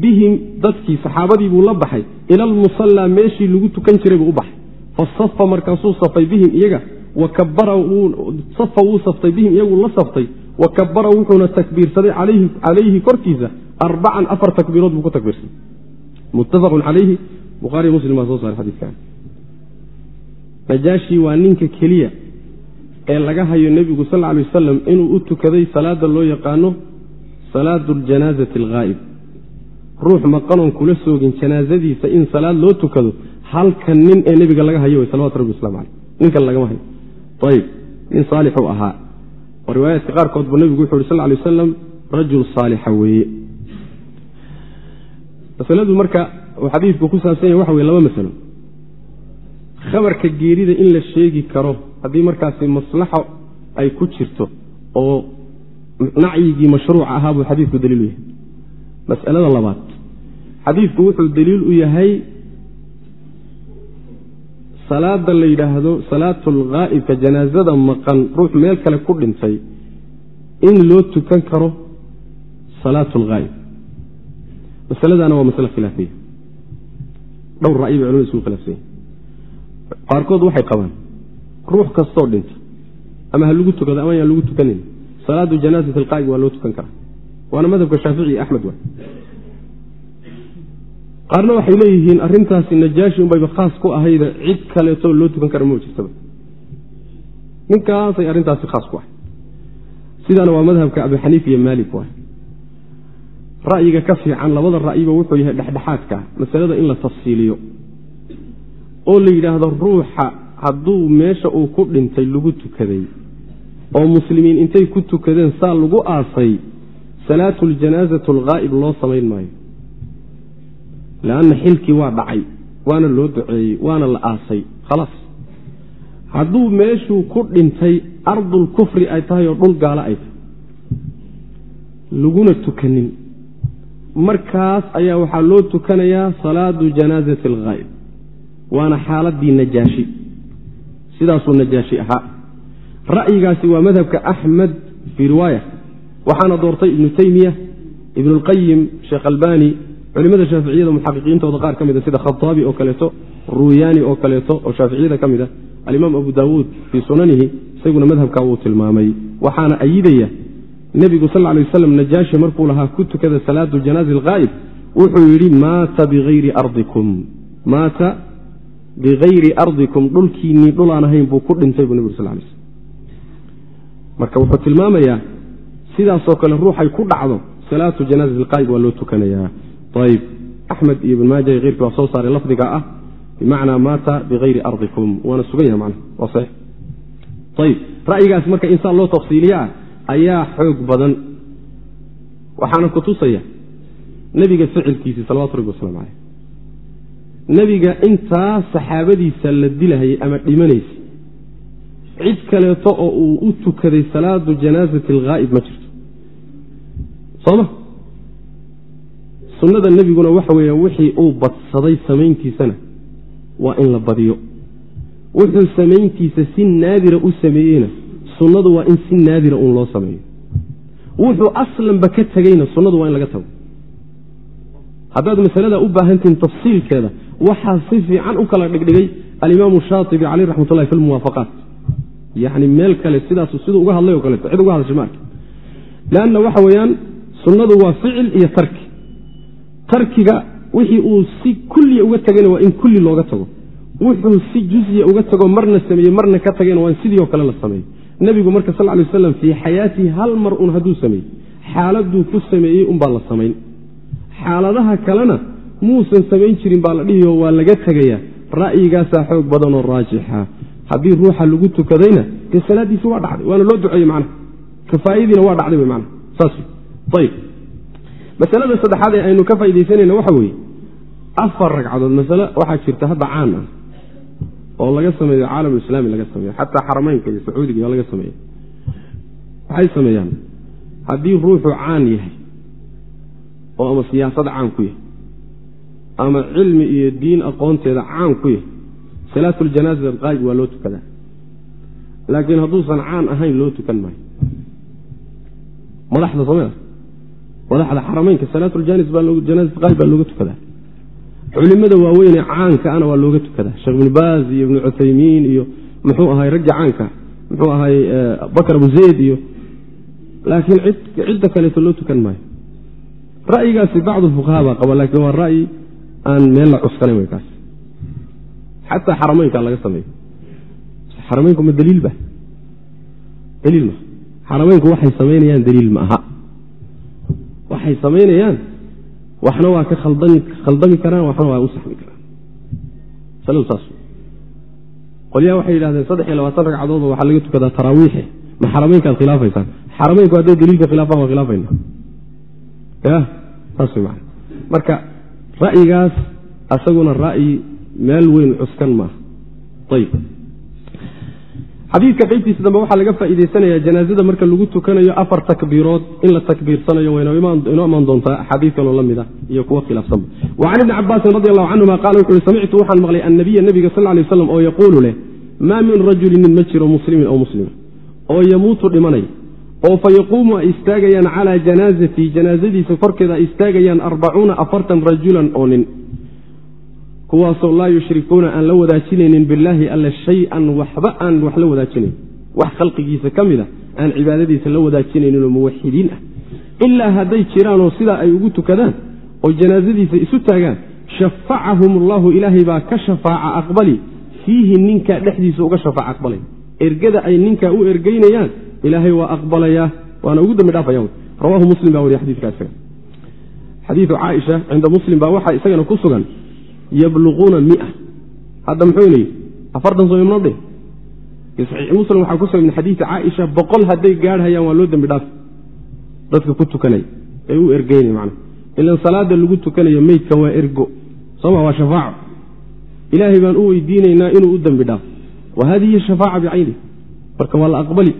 Bihim dadkii saxaabadii buu la baxay. Ila almusallaa meeshii lagu tukan jiray buu u baxay. Fasafa markaasuu safay bihim iyaga safa wuu saftay bihim iyaguu la saftay. Wa kabara wuxuuna takbiirsaday calayhi korkiisa. Arbacan afar takbiirood buu ku takbiirsaday. Muttafaqun calayhi. Bukhaari muslim baa soo saaray xadiikan najaashi waa ninka keliya ee laga hayo nebigu sal alay wasalam inuu u tukaday salaada loo yaqaano salaadu ljanaazati alghaa'ib ruux maqanoon kula soogin janaazadiisa in salaad loo tukado halkan nin ee nebiga laga hayo salawatu rabbi waslamu caleyh ninkan lagama hayo ayib nin saalixuu ahaa. Oo riwaayaadka qaarkood buu nebigu wuxu uhi sal lay wasalam rajul saalixa weeye. Masaladu marka xadiidku ku saabsan yahy waxa weye laba masalo. Khabarka geerida in la sheegi karo haddii markaasi maslaxo ay ku jirto oo nacyigii mashruuca ahaa buu xadiidku daliil u yahay. Masalada labaad xadiidku wuxuu daliil u yahay salaada la yidhaahdo salaatu lghaa'ibka janaasada maqan ruux meel kale ku dhintay in loo tukan karo salaatu lghaa'ib masaladaana waa masale khilaafiya. Dhowr ra'yi bay culimadu isugu khilaafsan qaarkood waxay qabaan ruux kastoo dhinta ama ha lagu tukado ama yaan lagu tukanin salaadu janaasat alqaa'ib waa loo tukan karaa. Waana madhabka shaafici iyo axmed wa qaarna waxay leeyihiin arrintaasi najaashi unbayba khaas ku ahayde cid kaleetoo loo tukan kara ma jirtaba. Ninkaasay arrintaasi khaas ku ahay. Sidaana waa madhabka abu xaniif iyo maalik waay ra'yiga ka fiican labada ra'yiba wuxuu yahay dhexdhexaadka masalada in la tafsiiliyo. Oo la yidhaahdo ruuxa hadduu meesha uu ku dhintay lagu tukaday oo muslimiin intay ku tukadeen saa lagu aasay salaatu ljanaasatu alghaa'ib loo samayn maayo leanna xilkii waa dhacay waana loo duceeyey waana la aasay khalaas hadduu meeshuu ku dhintay ardul kufri ay tahay oo dhul gaalo ay tahay laguna tukanin markaas ayaa waxaa loo tukanayaa salaadu janaasati alghaa'ib waana xaaladii najaashi sidaasuu najaashi ahaa ra'yigaasi waa madhabka axmed fii riwaaya waxaana doortay ibnu teymiya ibnu lqayim sheekh albani culimada shaaficiyada muxaqiqiintooda qaar ka mida sida khataabi oo kaleeto ruuyaani oo kaleeto oo shaaficiyada ka a alimaam abu daawuud fii sunanihi isaguna madhabka wuu tilmaamay. Waxaana ayidaya nebigu sal lay waslam najaashi markuu lahaa ku tukada salaatu janaazi alghaa'ib wuxuu yidhi maata bikayri ardikum. Dhulkiinnii dhulaan ahayn buu ku dhintay buu nebig sal lay marka wuxuu tilmaamayaa sidaasoo kale ruuxay ku dhacdo salaatu janaazati alqaa'ib waa loo tukanayaa ayb axmed iyo ibn maaja keyrkii waa soo saaray lafdiga ah bimacnaa maata bikayri ardikum waana sugan yaha mana waa saxiix ayib ra'yigaas marka insaan loo tafsiiliyaa ayaa xoog badan waxaana ku tusaya nebiga ficilkiisii salawatu rabbi waslamu caleyh nebiga intaa saxaabadiisa la dilahayay ama dhimanaysa cid kaleeto oo uu u tukaday salaadu janaasati alghaa'ib ma jirto sooma sunnada nebiguna waxa weeya wixii uu badsaday samayntiisana waa in la badiyo. Wuxuu samayntiisa si naadira u sameeyeyna sunnadu waa in si naadira uun loo sameeyo. Wuxuu aslanba ka tegeyna sunnadu waa in laga tago. Haddaad masalada u baahantihiin tafsiilkeeda waxaa si fiican u kala dhigdhigay alimaamu shaatibi caleyh raxmatullahi fi lmuwaafaqaat yacni meel kale sidaasu siduu uga hadlay oo kaleeto cid uga hadashay maarka leanna waxa weeyaan sunnadu waa ficil iyo tarki tarkiga wixii uu si kulliya uga tegayna waa in kulli looga tago. Wuxuu si juziya uga tago marna sameeye marna ka tagayna waa in sidii kale la sameeyo nebigu marka sal lay waslam fii xayaatihi hal mar un hadduu sameeyey xaaladuu ku sameeyey unbaa la samayn. Xaaladaha kalena muusan samayn jirin baa la dhihiyo waa laga tegaya ra'yigaasaa xoog badanoo raajixa. Haddii ruuxa lagu tukadayna dee salaadiisi waa dhacday waana loo duceeyey macnaha. Kafaayadiina waa dhacday wy mana saas ayb masalada saddexaad ee aynu ka faa'idaysanayna waxa weeye afar ragcadood masale waxaa jirta hadda caan ah oo laga sameeyo caalamulislaami laga sameeyo xataa xarameynka iyo sacuudiga laga sameeya waxay sameeyaan haddii ruuxu caan yahay oo ama siyaasad caan ku yahay ama cilmi iyo diin aqoonteeda caan ku yahay salaatuljanaaza alqaa'ib waa loo tukadaa. Laakiin hadduusan caan ahayn loo tukan maayo. Madaxda some madaxda xarameynka salaatuljanaaza qaa'ib baa looga tukadaa. Culimada waaweynee caanka ana waa looga tukadaa. Sheekh ibnu baaz iyo ibnu cuthaymiin iyo muxuu ahay raggi caanka muxuu ahay bakar abu zayd iyo laakiin cidda kaleeto loo tukan maayo. Ra'yigaasi bacdu fuqaha baa qaba laakiin waa ra'yi aan meel cuskanayn way kaas. Xataa xarameynka laga sameeyo. Xarameynku ma daliil ba? Daliil maaha xarameynku waxay samaynayaan daliil ma aha waxay samaynayaan waxna waa ka khaldami karaan waxna waa u saxmi karaan. Qolyaha waxay yidhahdeen saddex iyo labaatan ragcadoodba waxaa laga tukadaa taraawiixe ma xarameynkaad khilaafaysaan xarameynku hadday daliilka khilaafaan waa khilaafayna. Ya saas way maana marka ra'yigaas asaguna ra'yi meel weyn cuskan maaha. Ayib xadiidka qaybtiisa dambe waxaa laga faa'iidaysanaya janaazada marka lagu tukanayo afar takbiirood in la takbiirsanayo waynoo imaan doontaa axaadiid kaloo la mid ah iyo kuwo khilaafsanba wa can ibni cabaasin radi allahu canhuma qaala wuxu uhi samictu waxaan maqlay annabiya nebiga sal lay waslam oo yaquulu leh maa min rajulin nin ma jiro muslimin oo muslima oo yamuutu dhimanaya oo fa yaquumu ay istaagayaan calaa janaazatii janaazadiisa korkeeda ay istaagayaan arbacuuna afartan rajulan oo nin kuwaasoo laa yushrikuuna aan la wadaajinaynin billaahi alle shay-an waxba aan wax la wadaajinayn. Wax khalqigiisa ka mid a aan cibaadadiisa la wadaajinayninoo muwaxidiin ah. Ilaa hadday jiraanoo sidaa ay ugu tukadaan oo janaasadiisa isu taagaan shafacahum allahu ilaahay baa ka shafaaca aqbali. Fiihi ninkaa dhexdiisa uga shafaaca aqbalay. Ergada ay ninkaa u ergeynayaan ilaahay waa aqbalayaa waana ugu dambi dhaafaya rawahu muslim baa wariya xadiika isaga xadiidu caaisha cinda muslim baa waxaa isagana ku sugan yabluquuna mia. Hadda muxuu yidhi afartan soo imno dhe saxiix muslim waxaa ku sugan min xadiidi caaisha boqol hadday gaadhayaan waa loo dembi dhaafi dadka ku tukanaya ee u ergeynaya macna ilan salaada lagu tukanayo meydka waa ergo sooma waa shafaaco ilaahay baan u weydiinaynaa inuu u dembi dhaafo wa hadihi shafaaca bicayni. Marka waa la aqbali.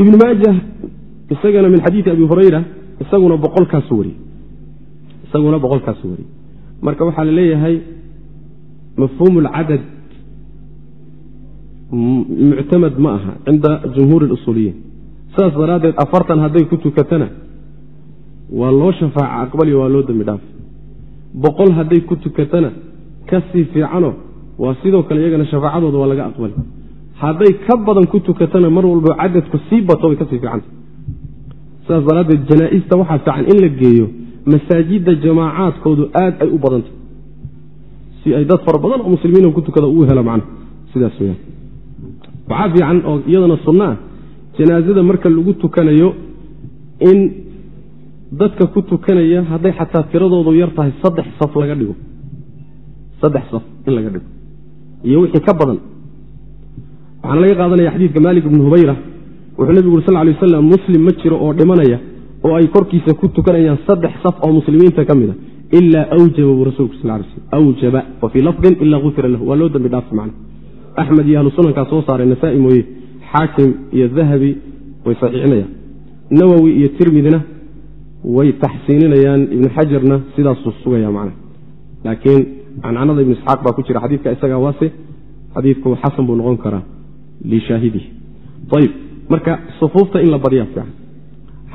Ibn maajah isagana min xadiidi abi hurayra isaguna boqolkaasu wariye isaguna boqolkaasu wariye marka waxaa la leeyahay mafhuum اlcadad muctamad ma aha cinda jumhuur اlusuuliyiin sidaas daraaddeed afartan hadday ku tukatana waa loo shafaaca aqbali waa loo dembi dhaaf. Boqol hadday ku tukatana ka sii fiicano waa sidoo kale iyagana shafaacadooda waa laga aqbali. Hadday ka badan ku tukatana mar walbo cadadku sii bato way ka sii fiicanta. Sidaas daraaddeed janaaista waxaa fiican in la geeyo masaajidda jamaacaadkoodu aad ay u badantah si ay dad fara badan oo muslimiin ku tukada uu helo macna sidaas weyaan waxaa fiican oo iyadana sunno ah janaasada marka lagu tukanayo in dadka ku tukanaya hadday xataa tiradoodu yar tahay saddex saf laga dhigo. Saddex saf in laga dhigo. Iyo wixii ka badan. Waxaana laga qaadanaya xadiidka maalik ibnu hubayra. Wuxuu nebigu uri sal ly waslam muslim ma jiro oo dhimanaya oo ay korkiisa ku tukanayaan saddex saf oo muslimiinta ka mid a ilaa awjaba buu rasulku sal awjaba wa fii lafdin ilaa ufira lahu. Waa loo dembi dhaafi macna axmed iyo ahlu sunankaa soo saaray nasaa-i mooye xaakim iyo dahabi way saxiixinayaan. Nawowi iyo tirmidina way taxsiininayaan ibnu xajarna sidaasuu sugaya macna laakiin cancanada ibnu isxaaq baa ku jira xadiidka isagaa waase xadiidku xasan buu noqon karaa lishaahidihi ayib marka sufuufta in la badyaa fiican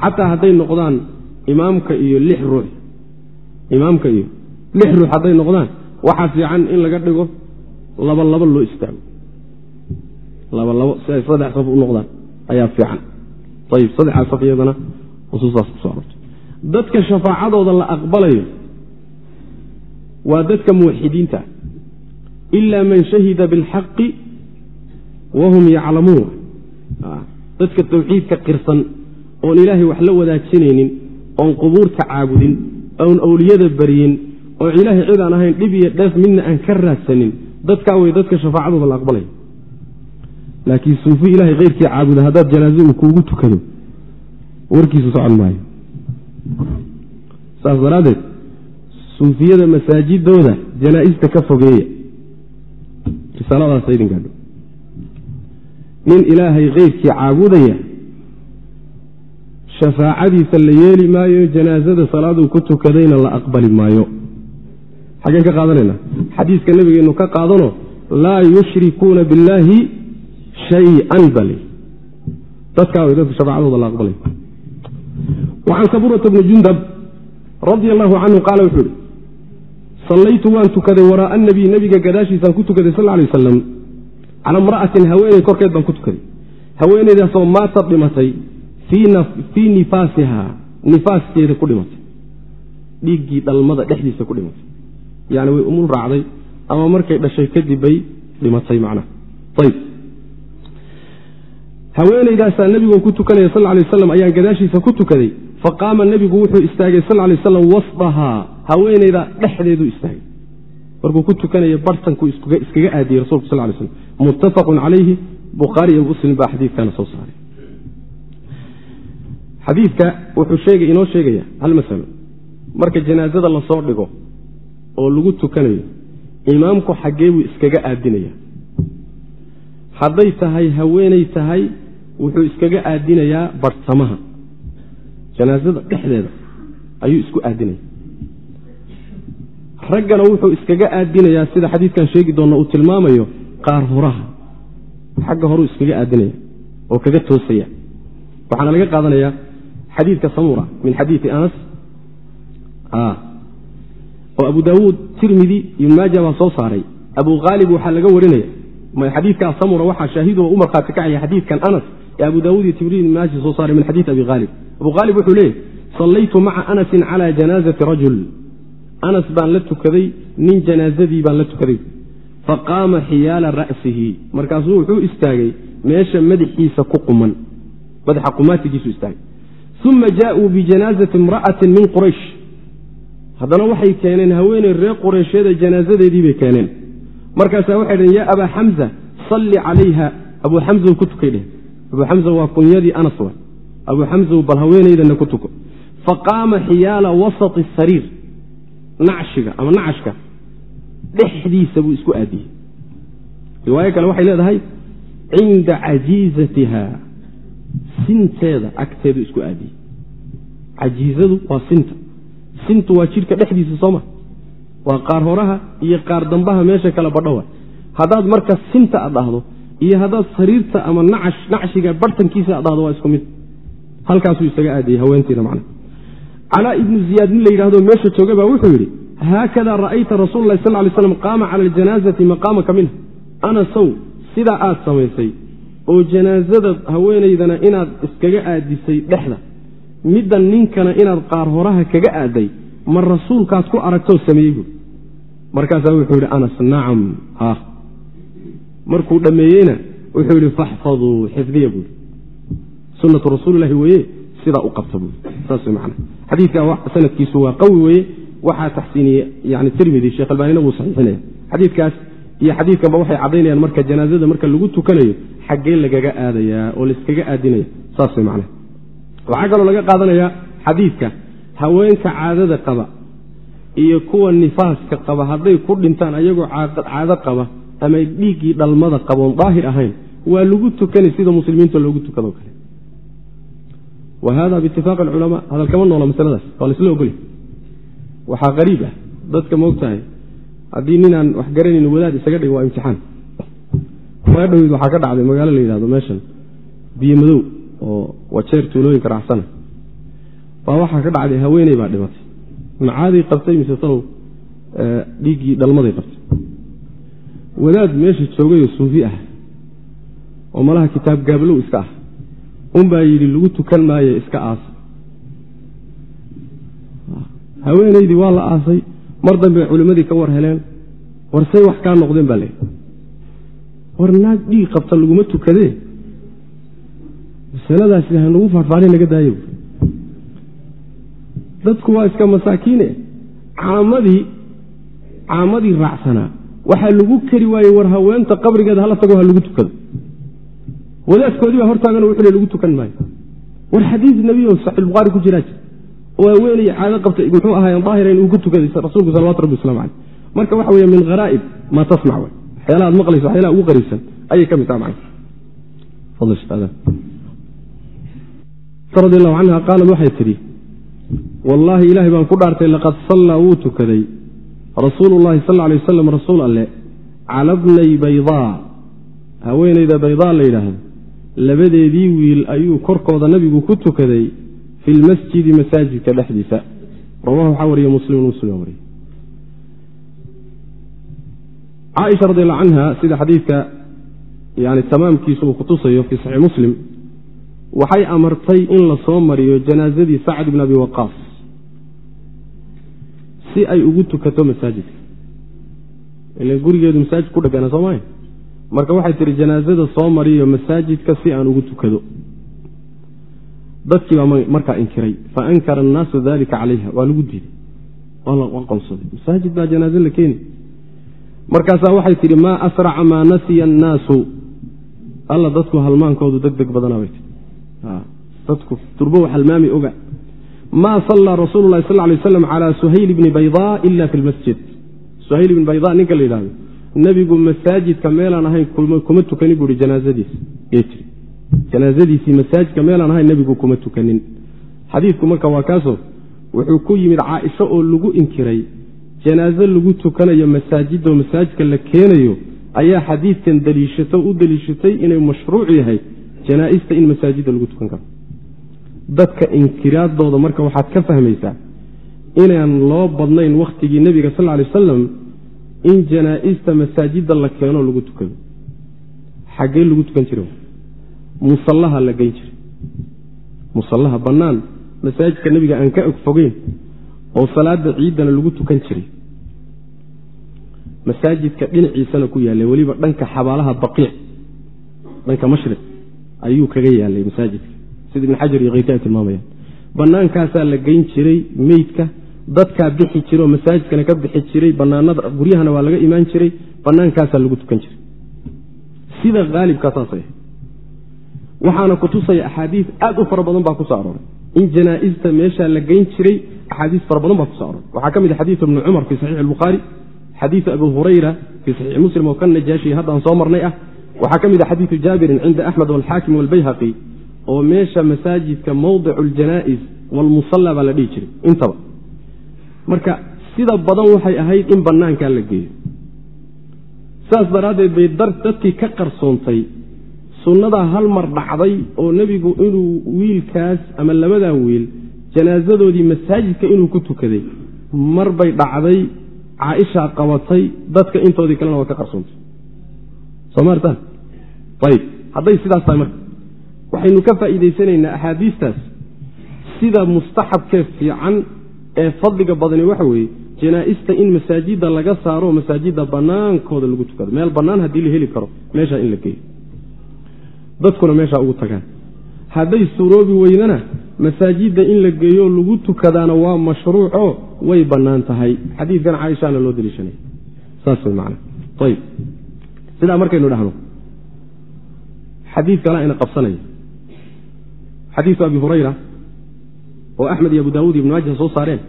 xataa hadday noqdaan imaamka iyo lix ruux. Imaamka iyo lix ruux hadday noqdaan waxaa fiican in laga dhigo laba labo loo istaago. Laba labo si ay saddex saf u noqdaan ayaa fiican. Ayib saddexdaa saf iyadana nusuustaas kuso arortay dadka shafaacadooda la aqbalayo waa dadka muwaxidiinta ila man shahida bilxaqi wahum yaclamuun. Dadka tawxiidka qirsan oon ilaahay wax la wadaajinaynin oon qubuurta caabudin oon awliyada baryin oo ilaahay cid aan ahayn dhib iyo dheef midna aan ka raadsanin dadkaa wey dadka shafaacadooda la aqbalaya laakiin suufi ilahay keyrkii caabuda haddaad janaaze uu kuugu tukado warkiisu socon maayo. Saas daraaddeed suufiyada masaajidooda janaa'ista ka fogeeya risaaladaas idin gaadho nin ilaahay keyrkii caabudaya shafaacadiisa la yeeli maayo janaazada salaaduu ku tukadayna la aqbali maayo. Xaggeen ka qaadanayna. Xadiiska nabigeennu ka qaadano laa yushrikuuna billaahi shay-an bale dadkaa way dadka shafaacadooda la aqbalay. Wacan saburata bni jundab radi allahu canhu qaala wuxuu ihi sallaytu waan tukaday waraaa nabiy nabiga gadaashiisaan ku tukaday sal lay wasalam cala imra'atin haweeney korkeed baan ku tukaday. Haweeneydaasoo maatad dhimatay fii nifaasiha nifaaskeeda ku dhimatay dhiiggii dhalmada dhexdiisa ku dhimatay yani way umul raacday ama markay dhashay kadib bay dhimatay macnaha. Ayb haweeneydaasaa nebigu ku tukanaya sal lay waslam ayaan gadaashiisa ku tukaday. Faqaama nebigu wuxuu istaagay sal lay waslam wasdahaa haweeneyda dhexdeedu istaagay. Markuu ku tukanaya bartanku iskaga aadiyey rasulku sal lay slm muttafaqun calayhi bukhaari iyo muslim baa xadiidkana soo saaray xadiidka wuxuu inoo sheegaya hal masalo marka janaazada la soo dhigo oo lagu tukanayo imaamku xaggee buu iskaga aadinaya. Hadday tahay haweenay tahay wuxuu iskaga aadinayaa barhtamaha janaasada dhexdeeda ayuu isku aadinaya. Raggana wuxuu iskaga aadinayaa sida xadiidkan sheegi doonna uu tilmaamayo qaar horaha xagga horuu iskaga aadinaya oo kaga toosaya. Waxaana laga qaadanayaa xadiidka samura min xadiidi anas. Oo abu daawuud tirmidi ibn maaja baa soo saaray. Abu khaalib waxaa laga warinaya. Xadiidkaa samura waxaa shaahido u markhaati kacaya xadiidkan anas ee abu daawud iyo tirmidi ibn maaja soo saaray min xadiid abi khaalib abu khaalib wuxuu leeyay sallaytu maca anasin cala janaazati rajul. Anas baan la tukaday nin janaazadii baan la tukaday. Faqaama xiyaala ra'sihi. Markaasuu wuxuu istaagay meesha madaxiisa ku quman. Madaxa qumaatigiisu istaagay uma jaauu bijanaazati imra'atin min quraysh. Haddana waxay keeneen haweeney reer qureysheeda janaazadeedii bay keeneen. Markaasaa waxay dhaheen yaa abaa xamza salli calayha. Abuu xamzow ku tukay dheh. Abuu xamza waa kunyadii anas wa abuu xamzow bal haweenaydana ku tuko. Faqaama xiyaala wasati sariir. Nacshiga ama nacashka dhexdiisa buu isku aadiyey. Riwaayo kale waxay leedahay cinda cajiizatiha sinteeda agteedu isku aadiyey cajiizadu waa sinta. Sintu waa jidhka dhexdiisa sooma waa qaar horaha iyo qaar dambaha meesha kala badhowa haddaad marka sinta aad dhahdo iyo haddaad sariirta ama nacshiga bartankiisa aad dhahdo waa isku mid. Halkaasuu isaga aadiyey haweentiina macna. Calaa ibnu ziyaad nin la yidhahdo meesha jooga baa wuxuu yidhi haakada ra'ayta rasuula lahi sal ly slam qaama cala aljanaazati maqaamaka minha anasow sidaa aad samaysay oo janaazada haweenaydana inaad iskaga aadisay dhexda midda ninkana inaad qaar horaha kaga aaday ma rasuulkaad ku aragtoo sameeyey buui markaasaa wuxuu yidhi anas nacam ha. Markuu dhammeeyeyna wuxuu yidhi faxfaduu xifdiya buui sunatu rasuulilahi weeye sidaa u qabta buui saas man xadiidka sanadkiisu waa qawi weeye. Waxaa taxsiiniyey yani tirmidi sheekh albaanina wuu saxiixinaya. Xadiidkaas iyo xadiidkanba waxay caddaynayaan marka janaazada marka lagu tukanayo xaggee lagaga aadayaa oo layskaga aadinaya saas macnaha. Waxaa kaloo laga qaadanayaa xadiidka haweenka caadada qaba iyo kuwa nifaaska qaba hadday ku dhintaan ayagoo caado qaba ama dhiiggii dhalmada qaboon daahir ahayn waa lagu tukanay sida muslimiinta loogu tukado kale. Wa hada biitifaaqi alculamaa hadal kama noola masaladaas waa laisla ogolya waxaa qariib ah dadka moogtahay haddii ninaan wax garanayn wadaad isaga dhigo waa imtixaan. Maa dhaweyd waxaa ka dhacday magaalo la yidhahdo meeshan biyo madow oo wajeer tuulooyinka raacsana. Baa waxaa ka dhacday haweeney baa dhimatay. Macaaday qabtay mise talow dhiiggii dhalmaday qabtay. Wadaad meesha joogayoo suufi ah oo malaha kitaab gaablow iska ah unbaa yidhi lagu tukan maaye iska aasa haweenaydii waa la aasay mar dambe culimmadii ka war heleen war say wax kaa noqdeen baa leehi war naag dhiig qabta laguma tukadee? Masaladaasi hanagu faarfaanay naga daayo dadku waa iska masaakiine. Caamadii caamadii raacsanaa. Waxaa lagu keri waayey war haweenta qabrigeeda hala tago ha lagu tukado. Wadaadkoodii baa hortaagana wuxuu le lagu tukan maayo. War xadiis nebiyo saxiixulbukhaari ku jiraa jir oo haweenay caado qabtay muxuu ahaay daahirayn uu ku tukaday rasuulku salawatu rabbi waslamu caleyh marka waxa weeye min haraa'ib maa tasmac w waxyaalaha ad maqlayso waxyaalaha ugu qariibsan ayay ka mid taha macna canha qaalad waxay tidhi wallaahi ilaahay baan ku dhaartay laqad sallaa wuu tukaday. Rasuulu llahi sal alay wasalam rasuul alle cala bnay baydaa. Haweenayda baydaa la yidhaahdo. Labadeedii wiil ayuu korkooda nabigu ku tukaday fi lmasjidi masaajidka dhexdiisa rawahu waxaa wariye muslimun muslim wariye caaisha radi allahu canha sida xadiidka yani tamaamkiisa uu kutusayo fii saxiix muslim waxay amartay in la soo mariyo janaazadii sacd bn abi waqaas si ay ugu tukato masaajidka ila gurigeedu masaajid ku dhegana soomaya marka waxay tihi janaazada soo mariyo masaajidka si aan ugu tukado dadkii baa markaa inkiray. Fa ankara annaasu dalika calayha waa lagu diiday waa qonsaday. Masaajid baa janaaze la keeni markaasaa waxay tidhi maa asraca maa nasiya annaasu alla dadku halmaankoodu deg deg badana bay tii dadku turbow halmaami oga. Maa sallaa rasuulu lahi sal lay aslam calaa suhayl bni baydaa ila fi lmasjid suhayl bni bayda ninka la yidhahdo nebigu masaajidka meelaan ahayn kuma tukanin buui janaazadiisa tii janaazadiisii masaajidka meelaan ahayn nebigu kuma tukanin. Xadiidku marka waa kaasoo wuxuu ku yimid caaisho oo lagu inkiray janaazo lagu tukanayo masaajidoo masaajidka la keenayo ayaa xadiidkan daliishato u daliishatay inay mashruuc yahay janaaista in masaajidda lagu tukan karo. Dadka inkiraadooda marka waxaad ka fahmaysaa inaan loo badnayn wakhtigii nebiga sal ly wasalam in janaaista masaajidda la keeno lagu tukado. Xaggee lagu tukan jira musallaha la geyn jiray. Musallaha bannaan masaajidka nebiga aan ka og fogeyn oo salaada ciiddana lagu tukan jiray. Masaajidka dhinaciisana ku yaallay weliba dhanka xabaalaha baqiic dhanka mashriq ayuu kaga yaalay masaajidka. Sida ibn xajar iyo keyrka ay tilmaamayaan. Bannaankaasaa la geyn jiray meydka dadkaa bixi jira oo masaajidkana ka bixi jiray banaanada guryahana waa laga imaan jiray bannaankaasaa lagu tukan jiray. Sida haalibkaa saasay waxaana kutusaya axaadiis aad u fara badan baa ku soo arooray. In janaaista meeshaa la geyn jiray axaadiis fara badan baa kuso arooray. Waxaa ka mid a xadiiu ibni cumar fii saxiix albukhaari xadiiu abu hurayra fii saxiixi muslim oo ka najaashiya haddaan soo marnay ah. Waxaa ka mid a xadiiu jaabirin cinda axmed walxaakim walbayhaqi oo meesha masaajidka mawdicu ljanaa'is walmusalla baa la dhihi jiray. Intaba. Marka sida badan waxay ahayd in bannaankaa la geeyo. Saas daraaddeed bay dadkii ka qarsoontay sunnadaa hal mar dhacday oo nebigu inuu wiilkaas ama labadaa wiil janaasadoodii masaajidka inuu ku tukaday mar bay dhacday caaishaa qabatay dadka intoodii kalena waa ka qarsoontay soo maartaan ayib. Hadday sidaas tahay marka waxaynu ka faa'iidaysanaynaa axaadiistaas sida mustaxabkee fiican ee fadliga badani waxa weeye janaa'ista in masaajidda laga saaro masaajidda bannaankooda lagu tukado. Meel bannaan haddii la heli karo meeshaa in la geeyo dadkuna meeshaa ugu tagaan. Hadday suroobi weydana masaajidda in la geeyo lagu tukadaana waa mashruuco way bannaan tahay. Xadiidkan caaishaana loo daliishanaya saas way macana ayib sidaa markaynu dhahno xadiid kale ayna qabsanaya xadiidu abi hurayra oo axmed iyo abu daawuud ibnu maaja soo saareen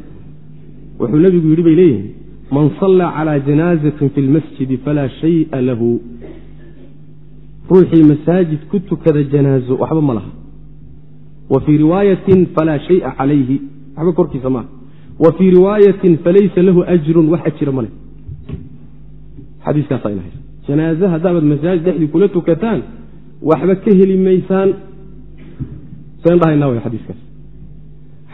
wuxuu nebigu yidhi bay leeyihiin man sallaa calaa janaazatin fi lmasjidi falaa shaya lahu ruuxii masaajid ku tukada janaazo waxba ma laha. Wa fii riwaayatin falaa shaya calayhi. Waxba korkiisa maaha wa fii riwaayatin falaysa lahu ajrun wax ajira ma leh. Xadiiskaasa ina haysa janaaze haddaabaad masaajid dhexdii kula tukataan waxba ka heli maysaan. Seen dhahaynaa way xadiiskaas.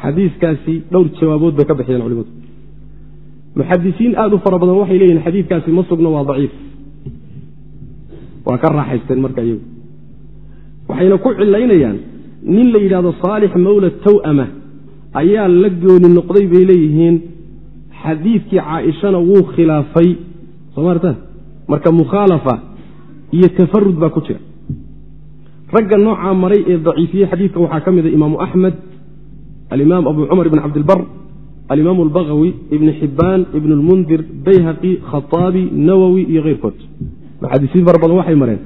Xadiiskaasi dhowr jawaabood bay ka bixiyeen culimadu. Muxadisiin aada u fara badan waxay leeyihiin xadiidkaasi ma sugno waa daciif waa ka raaxaysteen marka iyagu. Waxayna ku cilaynayaan nin la yidhahdo saalix mawla taw'ama ayaa la gooni noqday bay leeyihiin xadiidkii caaishana wuu khilaafay. Soo maartaan marka mukhaalafa iyo tafarud baa ku jira. Ragga noocaa maray ee daciifiyey xadiidka waxaa ka mid a imaamu axmed alimaam abu cumar ibn cabdilbar alimaam albagawi ibn xibbaan ibn lmundir bayhaqi khaaabi nawowi iyo keyrkood muxadisiin fara badan waxay mareen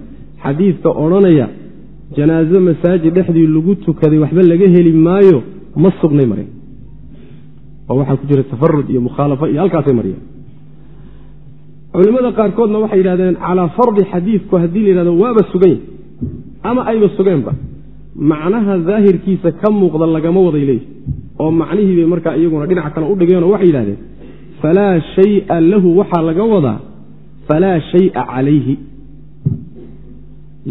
xadiidka odhanaya janaazo masaajid dhexdii lagu tukaday waxba laga heli maayo ma sugnay mareen. Oo waxaa ku jira tafarud iyo mukhaalafo iyo halkaasay mariyeen culimada qaarkoodna waxay yidhahdeen calaa fardi xadiidku haddii la yidhahdo waaba sugan yahy ama ayba sugeenba macnaha daahirkiisa ka muuqda lagama waday leeyihi oo macnihii bay markaa iyaguna dhinac kale u dhigeenoo waxay yidhahdeen falaa shaya lahu waxaa laga wadaa falaa shaya calayhi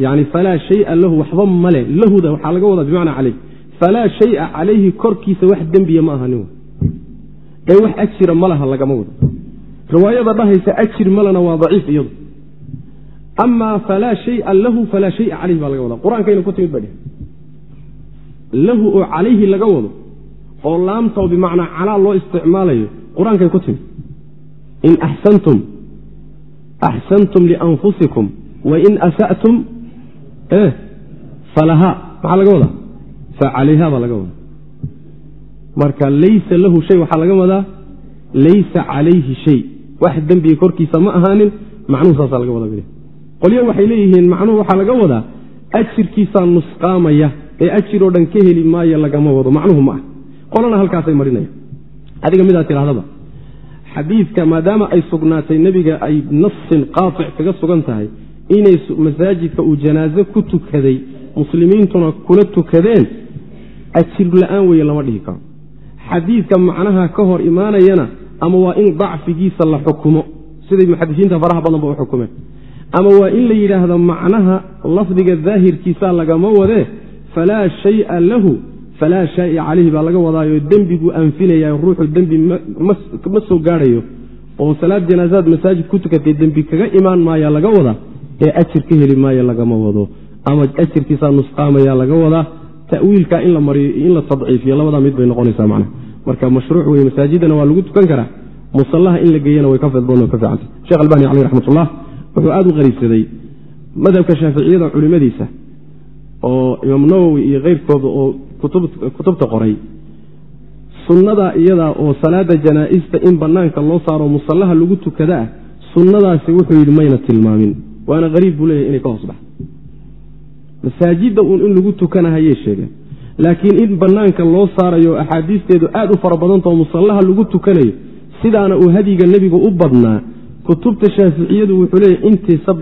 yani falaa shaya lahu waxba male lahuda waxaa laga wadaa bimacnaa caleyh falaa shaya calayhi korkiisa wax dembiya ma ahanin ee wax ajira ma laha lagama wado riwaayada dhahaysa ajir malena waa daciif iyadu amaa falaa shaya lahu falaa shaya calayhi baa laga wadaa qur'aankayna ku timid ba dheh lahu oo calayhi laga wado oo laamtao bimacnaa calaa loo isticmaalayo qur'aankay ku timid in axsantum axsantum lianfusikum wain asatum falahaa maxaa laga wadaa facalayha baa laga wadaa marka laysa lahu shay waxaa laga wadaa laysa calayhi shay wax dembiga korkiisa ma ahaanin macnuhu saasaa laga wadaa qolyo waxay leeyihiin macnuhu waxaa laga wadaa ajirkiisaa nusqaamaya ee ajiroo dhan ka heli maayo lagama wado macnuhu ma ah qolana halkaasay marinaya adiga midaad tidhahdaba xadiidka maadaama ay sugnaatay nebiga ay nasin qaatic kaga sugan tahay inay masaajidka uu janaaso ku tukaday muslimiintuna kula tukadeen ajir la'aan weeye lama dhihi karo. Xadiidka macnaha ka hor imaanayana ama waa in dacfigiisa la xukumo. Siday muxadisiinta faraha badanba u xukumeen. Ama waa in la yidhaahdo macnaha lafdiga daahirkiisa lagama wadee falaa shaya lahu falaa shaia calayhi baa laga wadaayo dembiguu anfinaya ruuxu dembi ma soo gaadhayo oo salaad janaasaad masaajid ku tukatay dembi kaga imaan maaya laga wadaa ee ajir ka heli maayo lagama wado ama ajirkiisaa nusqaamaya laga wadaa tawiilka in la mariyo in la tadciifiyo labadaa mid bay noqonaysaa macna marka mashruuc wey masaajidana waa lagu tukan karaa musallaha in la geeyana way ka fidboon ka fiicanta shekh albani caleyh raxmatullah wuxuu aada u qariibsaday madhabka shaaficiyada culimmadiisa oo imaam nawowi iyo keyrkooda oo kutubta qoray. Sunnadaa iyadaa oo salaada janaa'ista in bannaanka loo saaro musallaha lagu tukada ah sunnadaasi wuxuu yidhi mayna tilmaamin. Waana qariib buu leeyahy inay ka hoos baxdo masaajidda uun in lagu tukanahayay sheegeen laakiin in bannaanka loo saarayo axaadiisteedu aad u fara badantao musallaha lagu tukanayo sidaana uu hadyiga nebigu u badnaa kutubta shaaficiyadu wuxuu leeyahy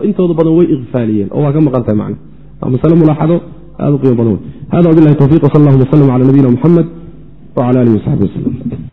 intooda badan way ikfaaliyeen oo waa ka maqan tahay macna. Waa masale mulaaxado aad u qiimo badan wey hada wabilahi towfiq wsal allahuma wslm cala nabiyina muxamed wcala alihi wasaxbi waslm